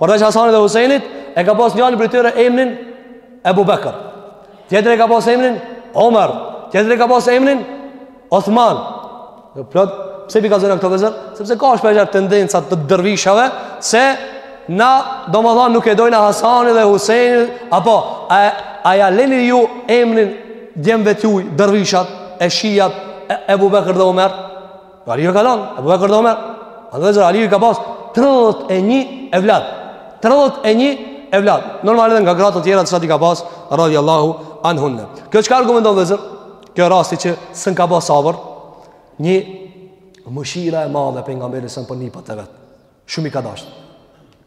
përveç Hasanit dhe Husenit, e ka pas njëri prej tyre emrin Ebu Bekër. Tjetri ka pas emrin Omer. Tjetri ka pas emrin Othman. Në plot, pse p'i kallzojna këto vllezër? Sepse ka shpeshherë tendenca të dërvishave, se na, domethonë, nuk e dojnë a Hasani dhe Huseni, apo, a, a ja leni ju emrin djemve t'juj, dërvishat, e shijat, e, Ebu Bekër dhe Omer? Aliu e ka lon, Ebu Bekër dhe Omer. A vllezër, Aliu i ka pas 31 evlad. 31 evlad. Normal edhe nga gra të tjera të cilat i ka pas radijallahu anhunna. Kjo çka argumenton vllezër? Kjo rasti që s'un ka pas sabër, një mëshira e madhe e pejgamberit selam për nipat e vet. Shumë i ka dashtë.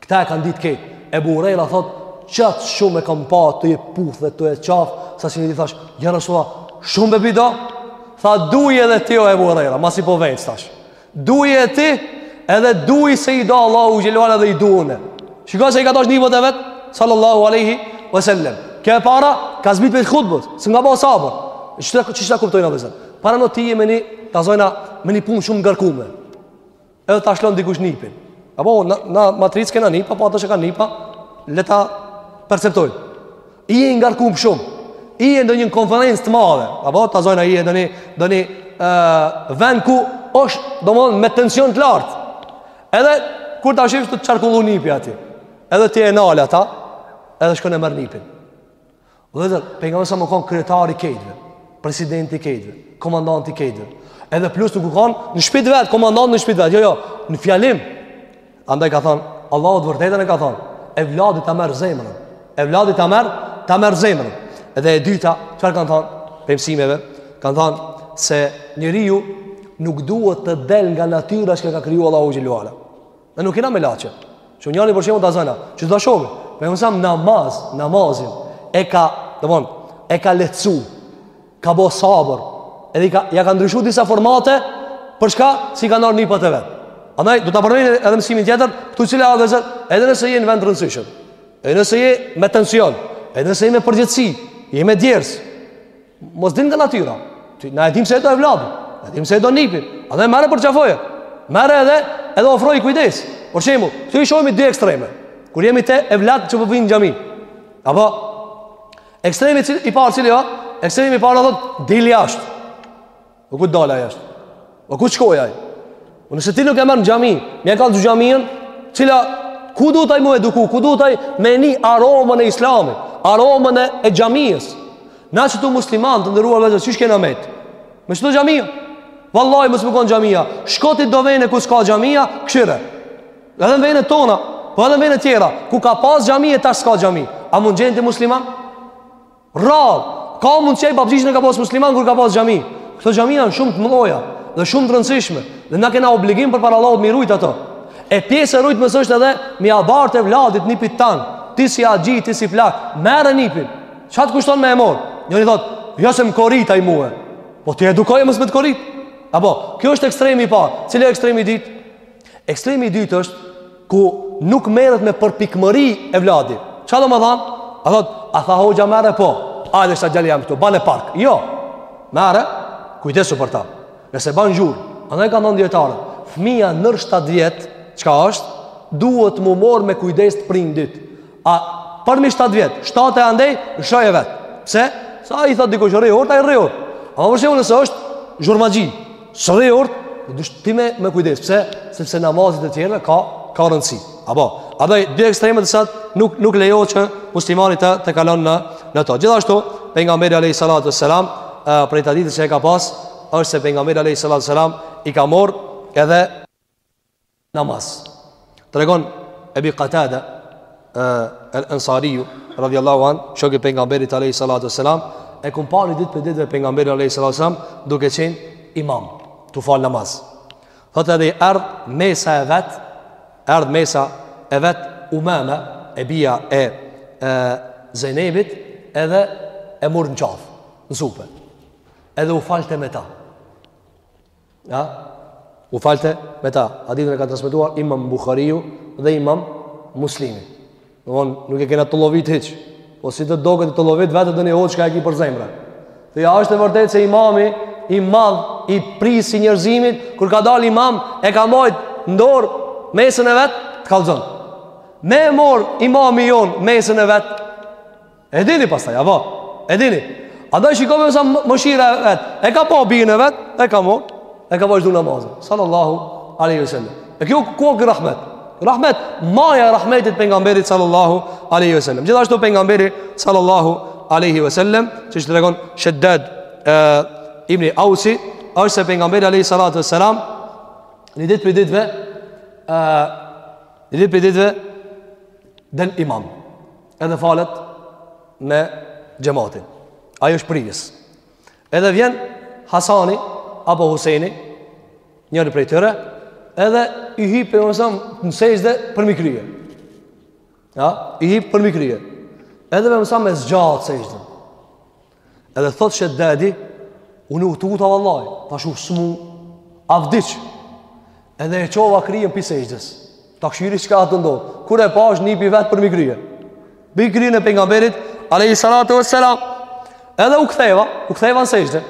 Këta e kanë ditë krejt. Ebu Hurejra thotë, qaq shumë e kam pa tu e puth dhe tu e qafë, sa që një ditë thashë, ja Resulullah, shumë po i do, tha duje edhe ti o Ebu Hurejra, masi po vet, tha. Duje e ti, edhe duje se i do Allahu xhelle edhe i du une. Shiko sa i ka dashtë nipat e vetë, sallallahu alejhi ve selem. Kjo e para, ka zbritë prej hutbes, s'un ka bo sabër. Çka kuptojna vllezër? Paramendo ti je me një, ta zojna, me një punë shumë ngarkume. Edhe ta lshon dikush nipin. Apo na, na ma t'rit s'kena nipa, po ato që kanë nipa, le ta perceptojnë. Je i ngarkum shumë. Je n'ndonjë konferencë të madhe, apo ta zojna je ndonjë ndonjë ë vend ku është domethon me tension të lartë. Edhe kur ta shihsh tu qarkullu nipi aty. Edhe ti e nal ata, edhe shkon e merr nipin. Dhe dhe, pejgamberi selam u konë kryetari i kejtve, presidenti i kejtve, komandanti i kejtve. Edhe plus nuk u konë në shpi t'vet, komandant në shpi t'vet, jo, jo, në fjalim. Andaj ka thonë, Allahu të vërtetën e ka thonë, evladi ta merr zemrën, evladi ta merr, ta merr zemrën. Edhe e dyta, çfarë kanë thonë, prej mësimeve, kanë thonë, se njeriu nuk duhet të del nga natyra që ka kriju Allahu xhele ue ala. Ne nuk jena melaqe. Që njani për shembull të azana, që të dashove. Pejgamberi selam namaz, namazin, e ka, domethonë, e ka lehtësu, ka bo sabër, edhe ka, ja ka ndryshu disa formate, për çka, se i kanë ardhë nipat e vet. Andaj, do ta përmendi edhe mësimin tjetër, këtu cili a, vllezër, edhe nëse je në vend rëndësishëm, edhe nëse je me tension, edhe nëse je me përgjegjësi, je me djersë, Mos dil nga natyra. Ti na e dim se e do evladin. Na dim se e do nipin. Edhe merre përqafoje. Merre edhe edhe ofroji kujdes. Për shembull, këtu i shohim dy ekstreme. Kur jemi te evlat që po vijnë në xhami. Apo ekstremi i parë cili është? Ekstremi i parë a thotë dil jashtë. Po ku t'dalë ai jashtë? Po ku t'shkojë ai? O nëse ti nuk e merr në xhami, me i kallxu xhaminë, cila, ku do ai m'u eduku, ku do ai me ni aromën e islamit, aromën e, e xhamisë. Na qëtu muslimanë, të nderuar vëllezër, qysh kena metë? Me qëto xhamia. Vallaj, mos me konë xhamia. Shko ti do vene ku s'ka xhamia, kshyre. Edhe në venet tona, po edhe në venet tjera, ku ka pas xhami e tash s'ka xhami. A mund gjen ti musliman? Rrallë, ka mund qaj babgjyshin e ka pasë musliman kur ka pasë xhami. Këto xhami janë shumë të mëdhaja dhe shumë të rëndësishme dhe na kena obligim përpara Allahut me i rujt ato. E pjesë e rujtmes është edhe me i bart evladët, nipat tanë, ti si haxhi, ti si plak, merre nipin, ça të kushton me e marrë? Njëri thotë, jo se më korit ai mu, po ti edukoje mos me të korit. Apo, kjo është ekstremi i parë, cili o ekstremi i dytë? Ekstremi i dytë është ku nuk merret me përpikmëri evladi. Çka domethonë? A thot, a tha hoxha merre po. Ajde qe djali jem këtu, bane park. Jo. Merre, kujdesu për ta. Nëse ban gjur, andaj kanë thënë dijetarët, fëmia nër 7 vjet, çka është? Duhet m'u marr me kujdes të prindit. A përmi 7 vjet, 7 e andej shojë vet. Pse? Sa i thot dikush rri urt, ai rri urt. Apo për shembull nëse është zhurmaxhi. S'rri urt, duhesh ti me me kujdes. Pse? Sepse namazi i të tjerëve ka ka rëndësi. Apo, ato dy ekstreme të sot nuk nuk lejohet që muslimani të të kalon në në to. Gjithashtu pejgamberi alayhi salatu selam prej traditës që e ka pas është se pejgamberi alayhi salatu selam i ka marr edhe namaz. Tregon Ebi Qatada El Ansariu radhiyallahu an, shoku i pejgamberit alayhi salatu wasalam, e kom pa ni ditë prej ditëve pejgamberin alayhi salatu wasalam duke qenë imam, tu fal namaz. Thot edhe erdh mesa e vet, erdh mesa e vet Umama e bija e, e Zejnebit edhe e mur në qafë, në supe. Edhe u falte me ta. Ja? U falte me ta. Hadithin e ka transmetuar Imam Buhariu dhe Imam Muslimi. Domthon nuk e kena tollovit hiç. Po si të doket tollovit vetëm do një çka e ki për zemre. Dhe ja është e vërtetë se imami i madh prijsi i njerëzimit kur ka dalë imam e ka majt në dorë mesën e vet të kallzon. Me e mor imami jon mesën e vet E dini pastaj, apo? E dini. Andaj shikojmë sa mëshira e vet. E ka pa bijën e vet, e ka mor, e ka vazhdu namazin. Sallallahu alaihi wasallam. E kjo u kon rahmet. Rahmet, maja e rahmetit pejgamberit sallallahu alaihi wasallam. Gjithashtu pejgamberi sallallahu alaihi wasallam, siç tregon Shaddad ibn Ausi, është se pejgamberi alaihi salatu wasalam një ditë prej ditëve ë një ditë prej ditëve del imam. edhe falet me xhematin. Ajo është prijës. Edhe vjen Hasani, apo Huseni, njëri prej tyre, edhe i hip pejgamberit në sexhde përmi krye. Ja? I hip përmi krye. Edhe pejgamberi alayhi salam e zgjat sexhde. Edhe thot Shedadi, unë u tuta vallahi, thashë mos vdiq, edhe e çova kryen pi sexhdes. Ta kshyri çka a tu ndodh, kur e pash nipi i vet përmi krye. Mi kryen e pejgamberit, alejhi salatu ve selam, edhe u ktheva, u ktheva në sexhde.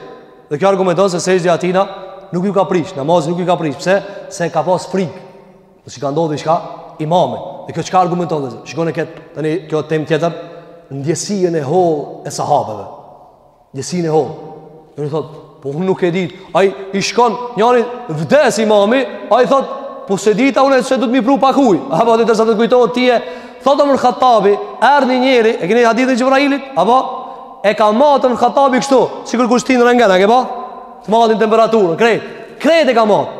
Dhe kjo argumenton se sexhdja e tina nuk ju ka prish, namazi nuk ju ka prish, pse? Se ka pas frikë. Mos i ka ndodh diçka imamit. Dhe kjo çka argumenton vllezër? Shikone këtë, tani kjo tem tjetër, ndjesinë e hollë e sahabeve. Ndjesinë e hollë. Dhe një thotë, po unë nuk e dita. Ai shkon njani vdes imami, ai thotë, po s'e dita unë se duhet me i pru pak uj. A po të kujtohet tije, thotë Omer Khattabi, erdh një njeri, e këni hadithin e Xhibrailit, apo, e ka mat Khattabi kështu, sikur kur t'shtin në rëngen, a ke pa? Të matin temperaturën, krejt, krejt e ka mat.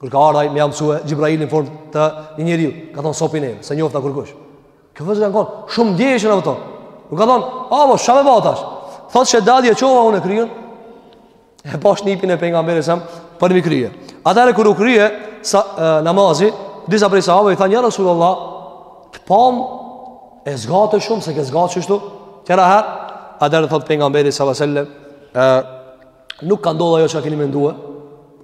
Kur ka ardhur ai me ja mësue Xhibraili në formë të një njeriu, ka thon se pi neve s'e njofti kurkush. Kështu vllezër janë kon shumë t'ndjeshëm ato. U ka thon, "A po shave vatash?" Thot Shedadi e çova unë kryen. E pash nipin e pejgamberit përmi krye. Atëherë kur u krye namazi, disa prej sahabëve i thanë, "Ja Rasulullah, të pam e zgate shumë, s'e ke zgat kështu tjera herë." Atëherë thot pejgamberi sallallahu alajhi wasallam, Nuk ka ndodhë ajo që e keni mendue,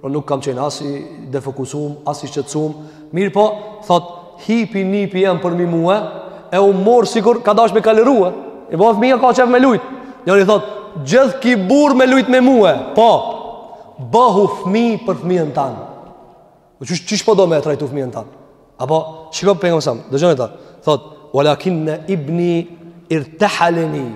por nuk kam qenë as i defokusum, as i shqetsum. Mirëpo, thot, hipi nipi jem përmi mu, e u morë sikur ka dash me kalërue. E bërë fëmija ka qef me lujtë. Njëri thot, qysh ky burrë me lujtë me mua. Po, bëhu fmi për fëmijën tan. Po qysh qysh po do me e trajtu fëmijën tan. Apo shiko pejgamberin, dëgjoni ta. Thot, "Walakin ibni irtahalani."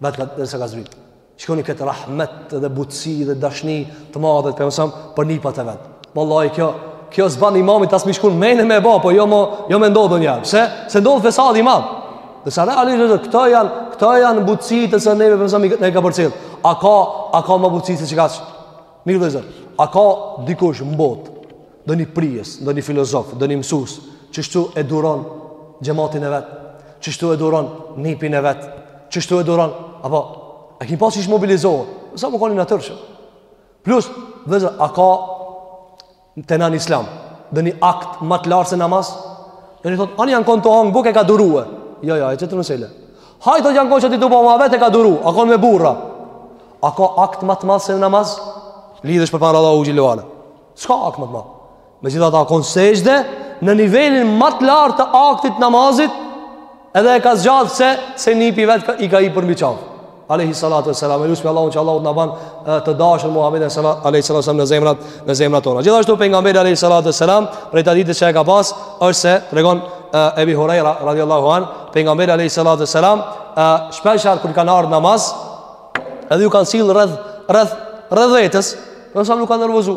Vet derisa ka zbrit. Shikoni këtë rahmet dhe butësi dhe dashni të madhe të pejgamberit për nipat e vet. Wallahi kjo kjo s'ban imami as m'i shkon mendja me ba, po jo më jo më ndodhën ja. Pse? Se ndodh fesad i madh. Derisa realisht edhe këto janë, këto janë butësi të cilat neve pejgamberi na i ka përcjell. A ka a ka ma butësi se kjo? Mirë vllezër, a ka dikush në botë, ndonjë prijës, ndonjë filozof, ndonjë mësus, qështu e duron xhematin e vet, qështu e duron nipin e vet, qështu e duron, apo, e kim pas që ish mobilizu, sa mu kon i natyrshëm. Plus, vllezër, a ka Te n'islam, ndonjë akt ma të lartë se namaz, ndonjëni thot, ani janë konë tu hangër bukë e ka durue. Jo, jo, e qetë mesele. Hajt thot janë konë qaty tu bo muhabet e ka duru, a konë me burra. A ka akt ma të madh se namaz? Lidhesh përpara Allahu xhele ve ala. S'ka akt ma të madh. Megjithatë a konë n'sexhde, në nivelin ma të lartë të aktit të namazit, edhe e ka zgjatë se, se nipi i vet i ka hip përmbi qafë. Alejhi salatu selam, e lusmi Allahun që Allahu t'na ban të dashur Muhamedin sallallahu alejhi ve sallam në zemrat në zemrat tona. Gjithashtu pejgamberi alejhi salatu selam, prej traditës që e ka pas, është se tregon Ebi Huraira radhiyallahu an, pejgamberi alejhi salatu selam, shpeshherë kur i kanë ardh n'namaz, edhe ju kanë sill rreth rreth rreth vetes, jo sall nuk u kanë nervozu.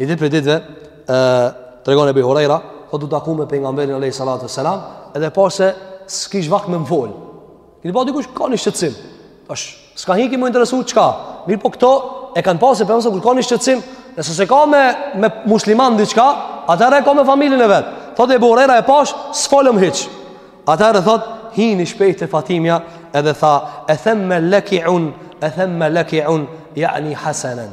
Një ditë prej ditëve, e, tregon Ebi Hurejra, thot u takum me pejgamberin alejhi salatu selam, edhe pashë se s'kish vakt me më folë. Kini pa dikush ka një shqetësim, është, s'ka, hiq, ki me u interesu çka, mirëpo këto e kanë pasë pejgamberi se kur ka një shqetësim, nëse s'e ka me, me musliman diçka, atëherë e ka me familjen e vet. Thot Ebi Hurejra e pash, s'folëm hiç. Atëherë thot, hini shpejt te Fatimja, edhe tha, ethemme lekiun, ethemme lekiun, jani Hasenen.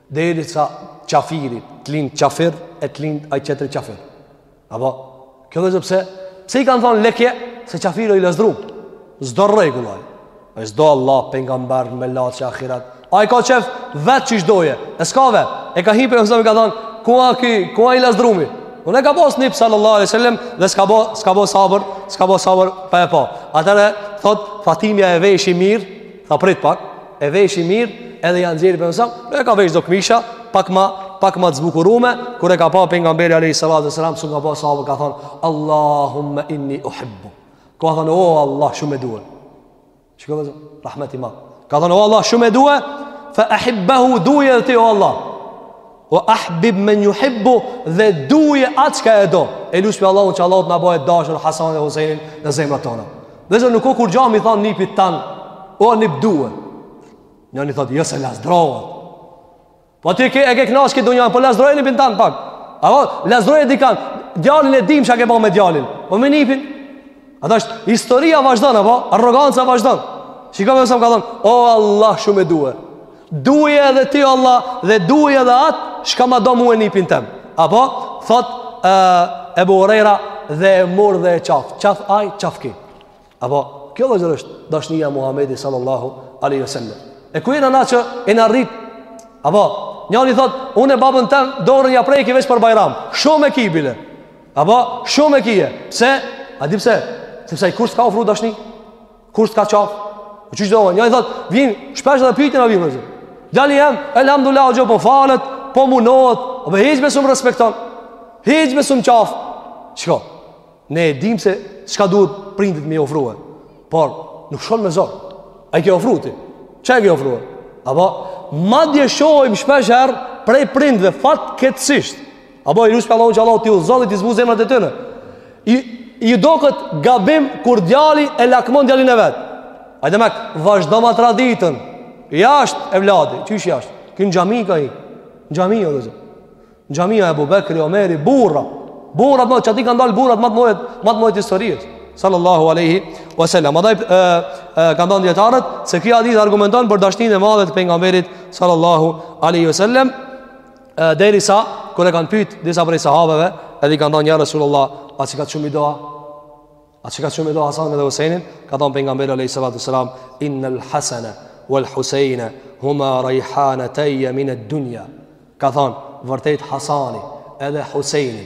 Derisa qafiri të lind qafir e të lind ai qetri qafir. Apo kjo vllezër pse? Pse i kanë thonë leke se qafiri o i lazdrum? S'do rregull ai. Ai s'do Allah pejgamber melaqe ahirat. Ai ka qejf vet qysh do ai. E s'ka ve. E ka hipë e ka thonë ku a ky, ku a i lazdrumi? Kur e ka pas nip sallallahu alaihi wasallam dhe s'ka bo s'ka bo sabër, s'ka bo sabër pa e pa. Atëherë thot Fatimia e veshi mirë, Tha prit pak, e veshi mirë, edhe ja nxerri pejgamberit, e ka vesh do këmisha, pak ma, pak ma të zbukurume, kur e ka pa pejgamberi alejhi salatu selam, su nga pa sahabë, ka thonë, Allahumme inni uhibbu. Ka thonë, o Allah, shumë e due. Shiko vllezër, rahmet i madh. Ka thonë, o Allah, shumë e due, fa ahibbahu duje edhe ti, o Allah. We ahbib men juhibbu dhe duje atë çka e do. E lusim Allahun që Allahu t'na bëjë t'dashun Hasanin dhe Huseinin në zemrat tona. Vllezër nuk o kurgja me i thonë nipit tanë, o nip t'due. Njani thotë, jo se lazdrohet. Po ti ke, e ke knaqë këtë dunjanë, po lazdroje nipin tanë pak. Apo, lazdroje dikan, djalin e dim çka ke bo me djalin. Po me nipin. A ta është, historia vazhdon, apo, arroganca vazhdon. Shikome nësëm ka thonë, o Allah shumë e due. Duje edhe ti Allah dhe duje edhe atë çka ma do mue nipin tem. Apo, thot, e, Ebu Hurejra dhe e mur dhe e qaf. Qaf ai, qaf ky. Apo, kjo vllezër është dashnija e Muhammedit sallallahu aleyhi sallam. E ku jena na që jena rrit. Apo, njani thot, unë babën tem dorën ja preki veç për bajram. Shumë e ki bile. Apo, shumë e kie. Pse, a di pse? Sepse ai kurrë s'ka ofru dashni? Kurrë s'të ka qaf. O qështë dhe ojnë? Njani thot, vijnë shpesh edhe pyetje na vijnë, djali jem, elhamdulilah hoxho po falet, po munohet, apo hiç be s'um respekton, hiç be s'um qaf. Çka o? Ne e dim se çka duhet prindit me i ofrue, por nuk shkon me zor. A i ke ofru ti? Çka i ke ofrue? Apo, madje shohim shpeshherë prej prindve, fatkeqësisht, Apo e lusim Allahun që Allahu t'i udhëzon dhe t'i zbut zemrat e tyne. I, i doket gabim kur djali e lakmon djalin e vet. Hajde me këtë vazhdoma traditën. Jashtë evladi, qysh jashtë? Kë n'xhami ka ai. N'xhami o vllezër. N'xhami o Ebu Bekri, Omeri, burra. Burra të mdhej, që aty kan dalë burrat ma t'mdhej, ma t'mdhejt e historisë. Sallallahu aleyhi wa sallam. Andaj kan thanë dijetarët, se kjo hadith argumenton për dashninë e madhe të pejgamberit. Sallallahu aleyhi wa sallam. Derisa, kur e kanë pytë, disa prej sahabeve, edhe i kanë thonë, ja Resulullah, a qikaq shumë i do a? A qikaq shumë i do a Hasanin edhe Huseinin? Ka thonë pejgamberi, alejhi salatu wassalam, innel Hasene, wal Huseine, huma rajhanetaja mined-dunja. Ka thonë, vërtet Hasani, edhe Huseini,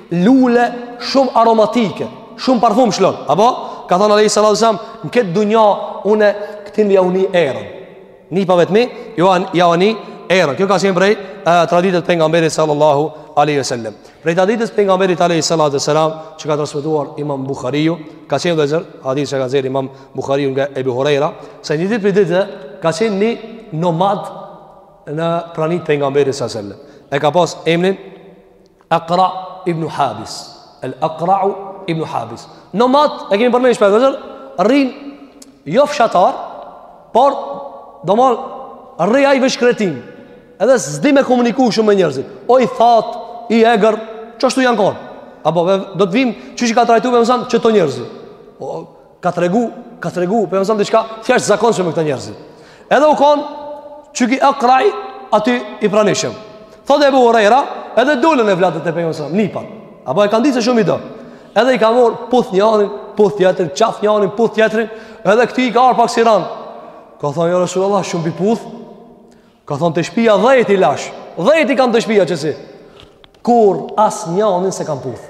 lule shumë aromatike, shumë parfum lshon. Apo ka thënë alaihi salatu wasalam, në këtë dunja unë këtyne ja u ni erën. Nipave t'mi, unë ja u ni erën. Kjo ka qenë prej traditës pejgamberit sallallahu alaihi wasallam. Prej traditës pejgamberit alaihi salatu wasalam, që ka transmetuar Imam Buhariu, ka qenë vllezër, hadith që e ka nxjerr Imam Buhariu nga Ebu Huraira, se një ditë prej ditëve ka qenë një nomad në prani të pejgamberit sallallahu alaihi wasallam. E ka pas emrin Aqra ibn Habis. El Aqra ibn Habis. Nomad, e kemi përmend shpesh vllezër, rrin jo fshatar, por n'mal rri ai veç n'shkretinë. Edhe s'di me komuniku shumë me njerëzit. O i thatë, i egër, qashtu janë kon. Apo do të vijmë, qysh i ka trajtu Pejgamberi a.s. qëto njerëz. Ka tregu, ka tregu, Pejgamberi a.s. diçka, thjesht zakonshëm me këta njerëzit. Edhe u konë, qiky Aqra, aty i pranishëm. Thotë Ebu Hurejra, edhe dulën evlatët e Pejgamberit a.s., nipat. Apo e kanë ditë se shumë i do. Edhe i ka marrë puth njanin, puth tjetrin, qaf njanin, puth tjetrin, edhe këtij i ka ardhë pak si randë. Ka thonë, ja Rasulullah, shumë p'i puth. Ka thonë, te shpia dhet i lash. Dhet i kam te shpia qësi. Kurrë asnjanin s'e kam puth.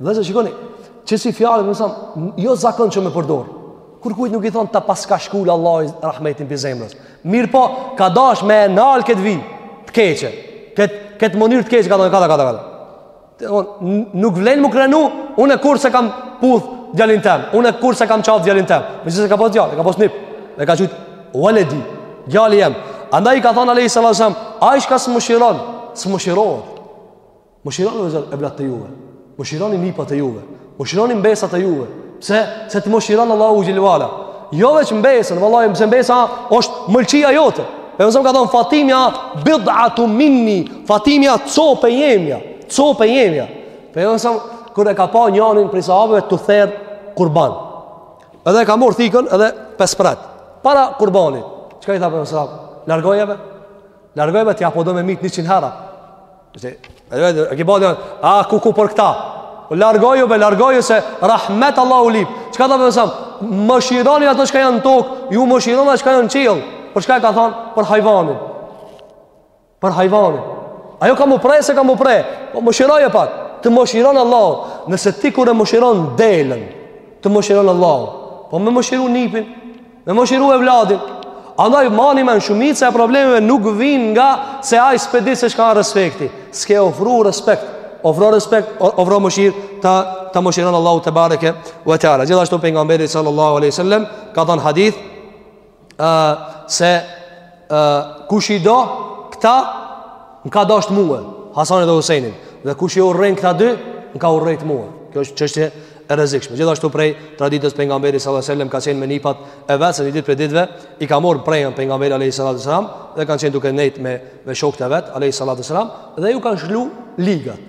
Dhe se shikoni, qësi fjalë, Pejgamberi a.s., jo zakonshëm i përdor. Kurkujt nuk i thonë ta paska shkulë Allahi rahmetin prej zemrës. Mirëpo, ka dash me e nalë këtë vijë, të keqe. Këtë, këtë mënyrë të keqe, ka dojnë, kada, kada, kada. Nuk vlenë me u krenu, unë kurrë s'e kam puth djalin tem, unë kurrë s'e kam qaf djalin tem. Megjithëse ka pas djalë, ka pas nip, dhe ka qëtë, waledi, djali jem. Andaj i ka thonë alejhi salatu selam, ai çka s'mëshiron, s'mëshirohet. Mëshironi vllezër evlatët e juve Mëshironi nipat e juve Mëshironi mbesat e juve Pse? Se të mëshiron Allahu xhel-le ve ala Jo veç mbesën, vëllaj, mëse mbesa është mëlçia jote Pejgamberi a.s. ka thonë Fatimja bid'atun minni Fatimja copë e jemja Copë e jemja Pejgamberi a.s. kur e ka pa njanin prej sahabëve tu therë kurban Edhe ka marrë thikën edhe po e mpreh Para kurbanit Çka i tha Pejgamberi a.s.? Largoje be! Largoje be ti, a po do me e myt 100 herë. Nëse edhe e ke bënë, a ku ku për këta? Po largoju be, largoju se rahmet Allahu lyp. Çka tha Pejgamberi a.s.? Mëshironi ato që janë në tokë, ju mëshirojnë ato që janë në qiell. Për çka e ka thon? Për hajvanin. Për hajvanin. Ajo ka me u pre se ka me u pre. Po mëshiroje pak. Të mëshiron Allahu. Nëse ti kur e mëshiron delen, të mëshiron Allahu. Po me mëshiru nipin. Me mëshiru evladin Andaj mani n'mend shumica e problemeve nuk vijnë nga se ai s'pe din se çka respekti S'ke ofru respekt Ofro respekt, ofro mëshirë Ta, ta mëshiron Allahu tebareke ve teala Gjithashtu Pejgamberi sallallahu aleyhi sallam Ka than hadith uh, Se kush i do këta më ka dasht mue Hasanin dhe Husejnin dhe kush i urren këta dy më ka urrejt mue kjo është çështje e rrezikshme gjithashtu prej traditës Pejgamberit salallahu sellem ka qenë me nipat e vet se një ditë prej ditëve i ka marrë n'prehën Pejgamberi alejhi salatu ves-selam dhe kanë qenë duke nejt me, me shokët e vet alejhi salatu ves-selam dhe ju kanë shlu ligat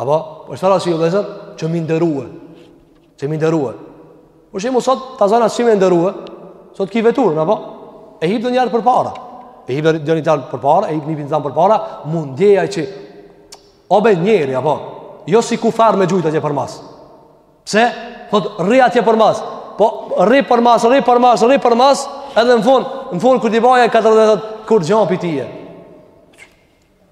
Apo, po është arsy lezet qi me i nderue. Qi me i nderue. Për shembull sot, ta zamë si me nderue, sot ki veturën, apo? E hip donjëherë përpara. E hip donjëherë përpara, e hip një pinzan përpara, mundjeja që o be njeri, apo? Jo sikur thes me gjujt atje përmas. Pse? Thot, rri atje përmas. Po, rri përmas, rri përmas, rri përmas, edhe në fund, në fund, kur t'i bajë ai katërdhetë, kurgjo pi tije?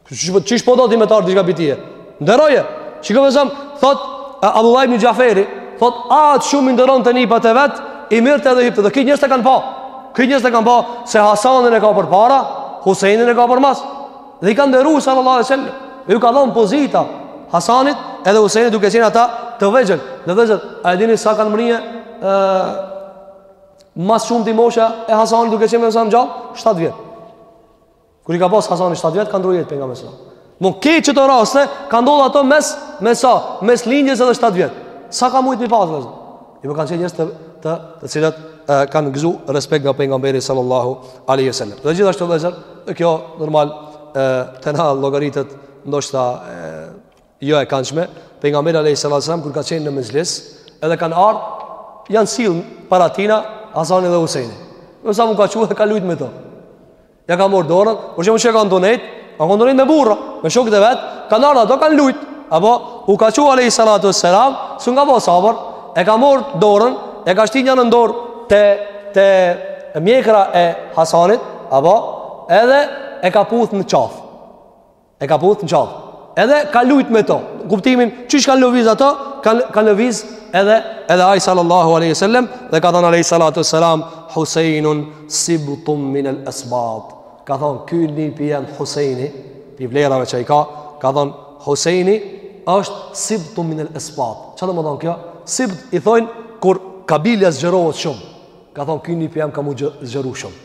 Qysh po do ti me të ardhë diçka pi tije? Nderoje, që këmë zëmë, thot, Abdullah ibn Xhaferi, thot, aq shumë i nderonte nipat e vet, i mirrte edhe i hipte dhe, këtë njështë e kanë pa, këtë njështë e kanë pa, se Hasanin e ka përpara, Huseinin e ka përmas, dhe i ka nderu, sallallahu alejhi sellem, e ju ka dhonë pozita, Hasanit edhe Huseinit duke qenë ata të vegjën, dhe vllazër, a e dini sa kanë mrri, ma s'shumti mosha e Hasanit duke qenë alejhi selam gjallë, 7 vjet, Kur i ka pas Hasani 7 vjet ka ndrru jetë pejgamberi alejhi selam. Do me thanë që këto raste ka ndodhur ato mes me sa, mes lindjes edhe 7 vjet. Sa ka mujt me i pas vllazër. Ama kanë qenë njerëz të të të cilët e, kanë gëzu respekt nga pejgamberi sallallahu alaihi wasallam. Dhe gjithashtu vllazër, kjo normal e, të na llogaritet ndoshta e, jo e kandshme, pejgamberi alaihi wasallam kur ka qenë në mexhlis, edhe kanë ardh janë sill para tina Hasani dhe Husaini. Alejhi selam u ka çu e ka lujt me to. Ja ka mor dorën, për shembull çe ka kon tu nejt, a ka kon tu nejt me burra, me shokët e vet, kanë ardh ato kanë lujt. Apo u ka çu alejhi salatu wasallam, s'un ka ba sabër, e ka mor dorën, e ka shti njanën dorë te te mjekra e Hasanit, apo edhe e ka puth në qafë. E ka puth në qafë. Edhe ka lujt me to. Kuptimin, qysh kanë lëviz ato, ka, ka lëviz edhe, edhe ai sallallahu aleyhi sallem, dhe ka thonë aleyhi sallatu sallam, Husejnun sibtun min el esbat. Ka thonë, ky nipi jem Husejni, pi vlerave që i ka, ka thonë, Husejni është sibtun min el esbat. Ça domethonë kjo? Sibt i thonë, kur kabila zgjerohet shumë, ka thonë, ky nipi jem ka m'u zgjeru shumë.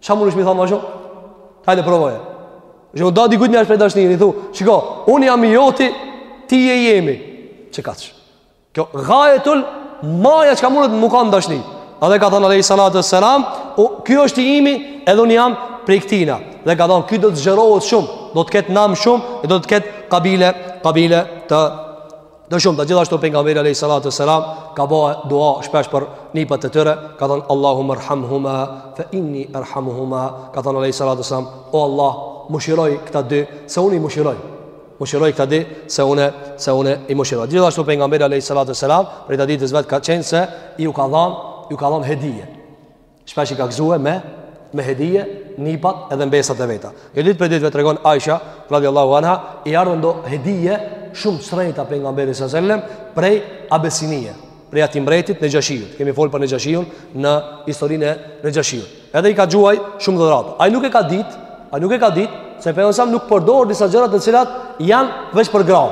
Ça mun'sh m'i thanë ma shumë? Hajde provoje. Qe do dikujt me ia shpreh dashninë, i thu, shiko, unë jam i joti, ti e jemi. Qe kaq. Kjo gajetul, maja që ka mundet m'u kanë dashnia. A dhe ka thonë Alehi Salatu Selam, ky është i imi, edhe unë jam prej këtina. Dhe ka thonë, ky do të zgjerohet shumë, do të ketë nam shumë, e do të ketë kabile, kabile të të shumta. Gjithashtu pejgamberi a.s. ka ba dua shpesh për nipat e tina, ka thonë Allahumme rhamhuma, fe inni erhamuhuma, ka thonë a.s. O Allah, mëshiroji këta dy, se unë i mëshiroj, mëshiroji këta dy, se unë, se unë i mëshiroj. Gjithashtu pejgamberi a.s. prej traditës vet ka qenë se ju ka dhanë, ju ka dhanë hedije. Shpesh i ka gëzue me me hedije, nipat edhe mbesat e veta. Një ditë prej ditëve tregon Aisha radhiyallahu anha i ardhën do hedije shumë të shtrejta Pejgamberit alejhi selam prej Abesinie, prej atij mbretit Nexhashiut. Kemi folë për Nexhashiun në historinë e Nexhashiut. Edhe i ka çue shumë dhurata. Ai nuk e ka ditë, ai nuk e ka ditë, se Pejgamberi alejhi selam nuk përdor disa gjëra të cilat janë veç për gra.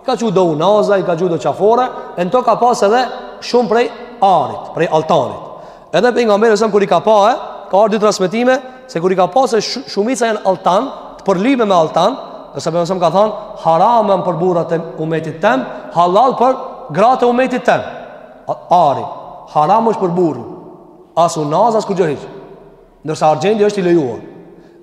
I ka çu do unaza, i ka çu do qafore, e në to ka pas edhe shumë prej arit, prej altanit. Edhe Pejgamberi alejhi selam, kur i ka pa e, ka ardhë dy transmetime, se kur i ka pa se shumica janë altan, të përlyme me altan, dhe se Pejgamberi alejhi selam ka thonë, haram janë për burrat e umetit tem, hallall për gratë e umetit tem. Ari, haram është për burrë, as unazë, as kurgjo hiç. Ndërsa argjendi është i lejuar.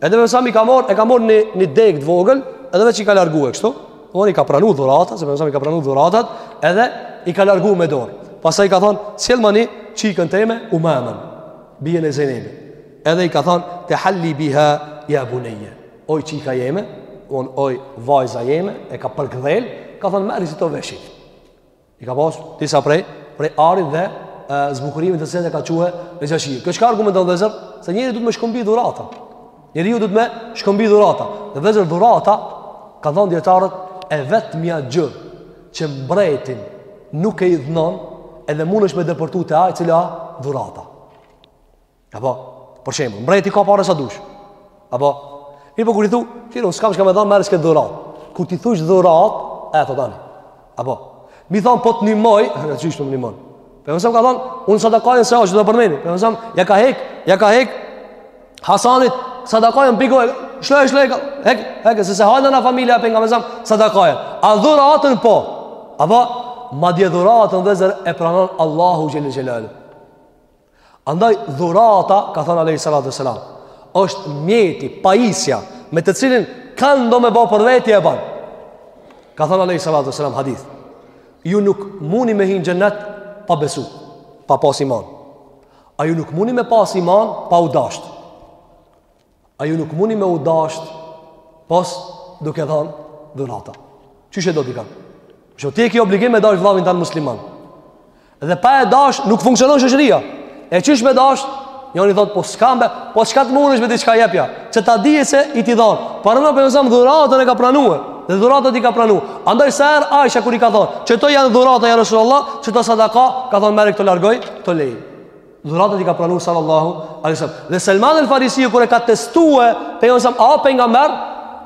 Edhe Pejgamberi alejhi selam i ka marrë, e ka marrë një, një degë të vogël, edhe veç i ka largu e kështu. Dhe i ka pranu dhuratat, se Pejgamberi alejhi selam i ka pranu dhuratat, edhe i ka largu me dorë. Pastaj i ka thonë, sillmani çikën teme, Umamen, bijën e Zejnebit. Edhe i ka thonë, tehalli biha, ja buneje. Oj çika jeme, on, oj vajza jeme, e ka përkëdhel, ka thonë, merri qito, veshi. I ka pas disa prej prej arit dhe zbukurimit të cilin e ka çue Nexhashiu. Kjo çka argumenton vëllezër, se njeriu duhet me shkëmbi dhurata. Njeriu duhet me shkëmbi dhurata. Dhe vëllezër dhurata, kanë thonë dijetarët, e vetmja gjë që mbretin nuk e idhnon, edhe mundesh me depërtu te ai cila dhurata. Apo, për shembull, mbreti ka parë sa dush. Apo, i po kur i thu, "Firo, s'kam çka më dhon, marrësh këtë dhurat." Kur ti thosh dhurat, e ato tani. Apo, mi thon po të nimoj, e çish të nimon. Po më sa ka thon, unë sa të kajën se është do të përmeni. Po më sa ja ka hek, ja ka hek. Hasanit, sa të kajën bigoj. Shloj, shloj, hek, hek, se se hajnë në familja për nga me zamë, sa të kajën. A dhura atën po, apo, ma dje dhura atën dhe zër e pranon Allahu gjelë gjelë. Andaj dhurata, ka thënë alejhi salatu ve selam, është mjeti, pajisja, me të cilin kand do me bo për veti e ban. Ka thënë alejhi salatu ve selam, hadith, ju nuk muni me hi në xhenet pa besu, pa pas iman. A ju nuk muni me pas iman pa u dashtë. A ju nuk muni me u dashtë pos duke dhanë dhurata. Qysh e do dikan? Që ti e ki obligim me dashtë vllavin tand musliman. Dhe pa e dashtë nuk funksionon shoqëria. E qysh me dashtë? Njani thotë, po s'kam be, po çka të mundesh me diçka jepja. Që ta dijë se i t'i dhanë. Pejgamberi alejhi selam dhuratën e ka pranue. Dhe dhuratat i ka pranu. Andaj sa herë Aisha kur i ka thonë, qito janë dhurata, ja Rasulullah, qito sadaka, ka thonë merri këto largoj, këto leji. Dhuratat i ka pranu sallallahu alaihi wasallam. Dhe Salman el Farisiu kur e ka testue a â pejgamber,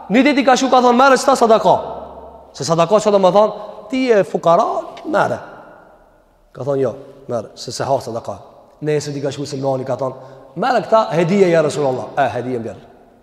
ni ditë i ka shku ka thon merre kta sadaka. Se sadaka çka domethon? Ti je fukara, merr. Ka thon jo, merre, se s'e ha sadaka. Nesër i ka shku Salmani ka thon, merr këta hedije ja Resulullah. E hedije mbjer.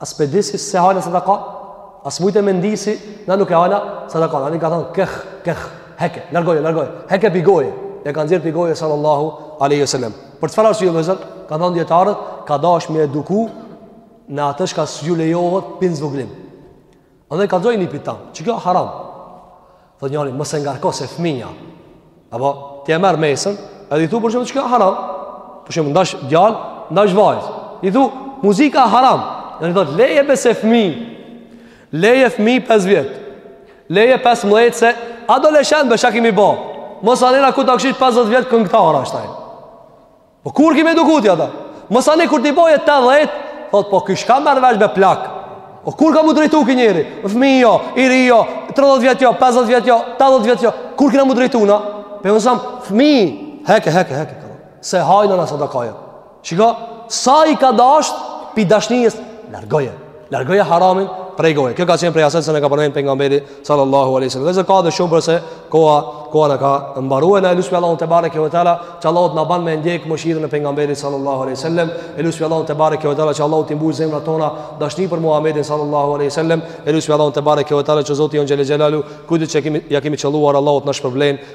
A s'pe di se s'e hajna sadaka, a s'mujte me ndi se na nuk e hajna sadaka. Ani ka thon keh, keh, heke, largoje, largoje. Heke pi goje. E ka nxjerr pi goje sallallahu alaihi wasallam. Për çfarë arsye vllezër? Ka thon dietarët, ka dash me eduku në atë çka s'ju lejohet pi n'vogli. Edhe kallzoj nipit, që kjo haram. Thot njani, mos e ngarko se fmija. Apo, ti e merr mesën, edhe i thu, për shembull, që kjo haram. Për shembull, n'dash djal, n'dash vajzë. I thu, muzika haram. Njani thot, leje be se fmi. Leje fmi 5 vjet. Leje 15 se adoleshent be, çka ki me bo. Masanena kur ta kshir 50 vjet këngëtar asht aj. Po kur ki me eduku ti ata? Masanej kur t'i boje 80, thot, po kush ka me marrë vesh me plak. O po kur ka m'u drejtu ki njeri? Fmi jo, i ri jo, 30 vjet jo, 50 vjet jo, 80 vjet jo. Kur kina m'u drejtu na? Pe mëson fmi, heke, heke, heke. S'e hajna na sadakanë. Shiko, sa i ka dasht, pi dashnijës, largoje. Largoje haramin prej goje. Kjo ka qenë prej asaj se na ka përmendur pejgamberi sallallahu alaihi wasallam. Dhe ka dhe shumë por se koha koha na ka mbaruar na e lusim Allahun tebareke ve teala, që Allahu na ban me ndjek mëshirën e pejgamberit sallallahu alaihi wasallam. E lusim Allahun tebareke ve teala që Allahu t'i mbush zemrat tona dashni për Muhamedin sallallahu alaihi wasallam. E lusim Allahun tebareke ve teala që Zoti jonë xhele xhelaluhu kudo që ja kemi qëlluar Allahu të na shpërblen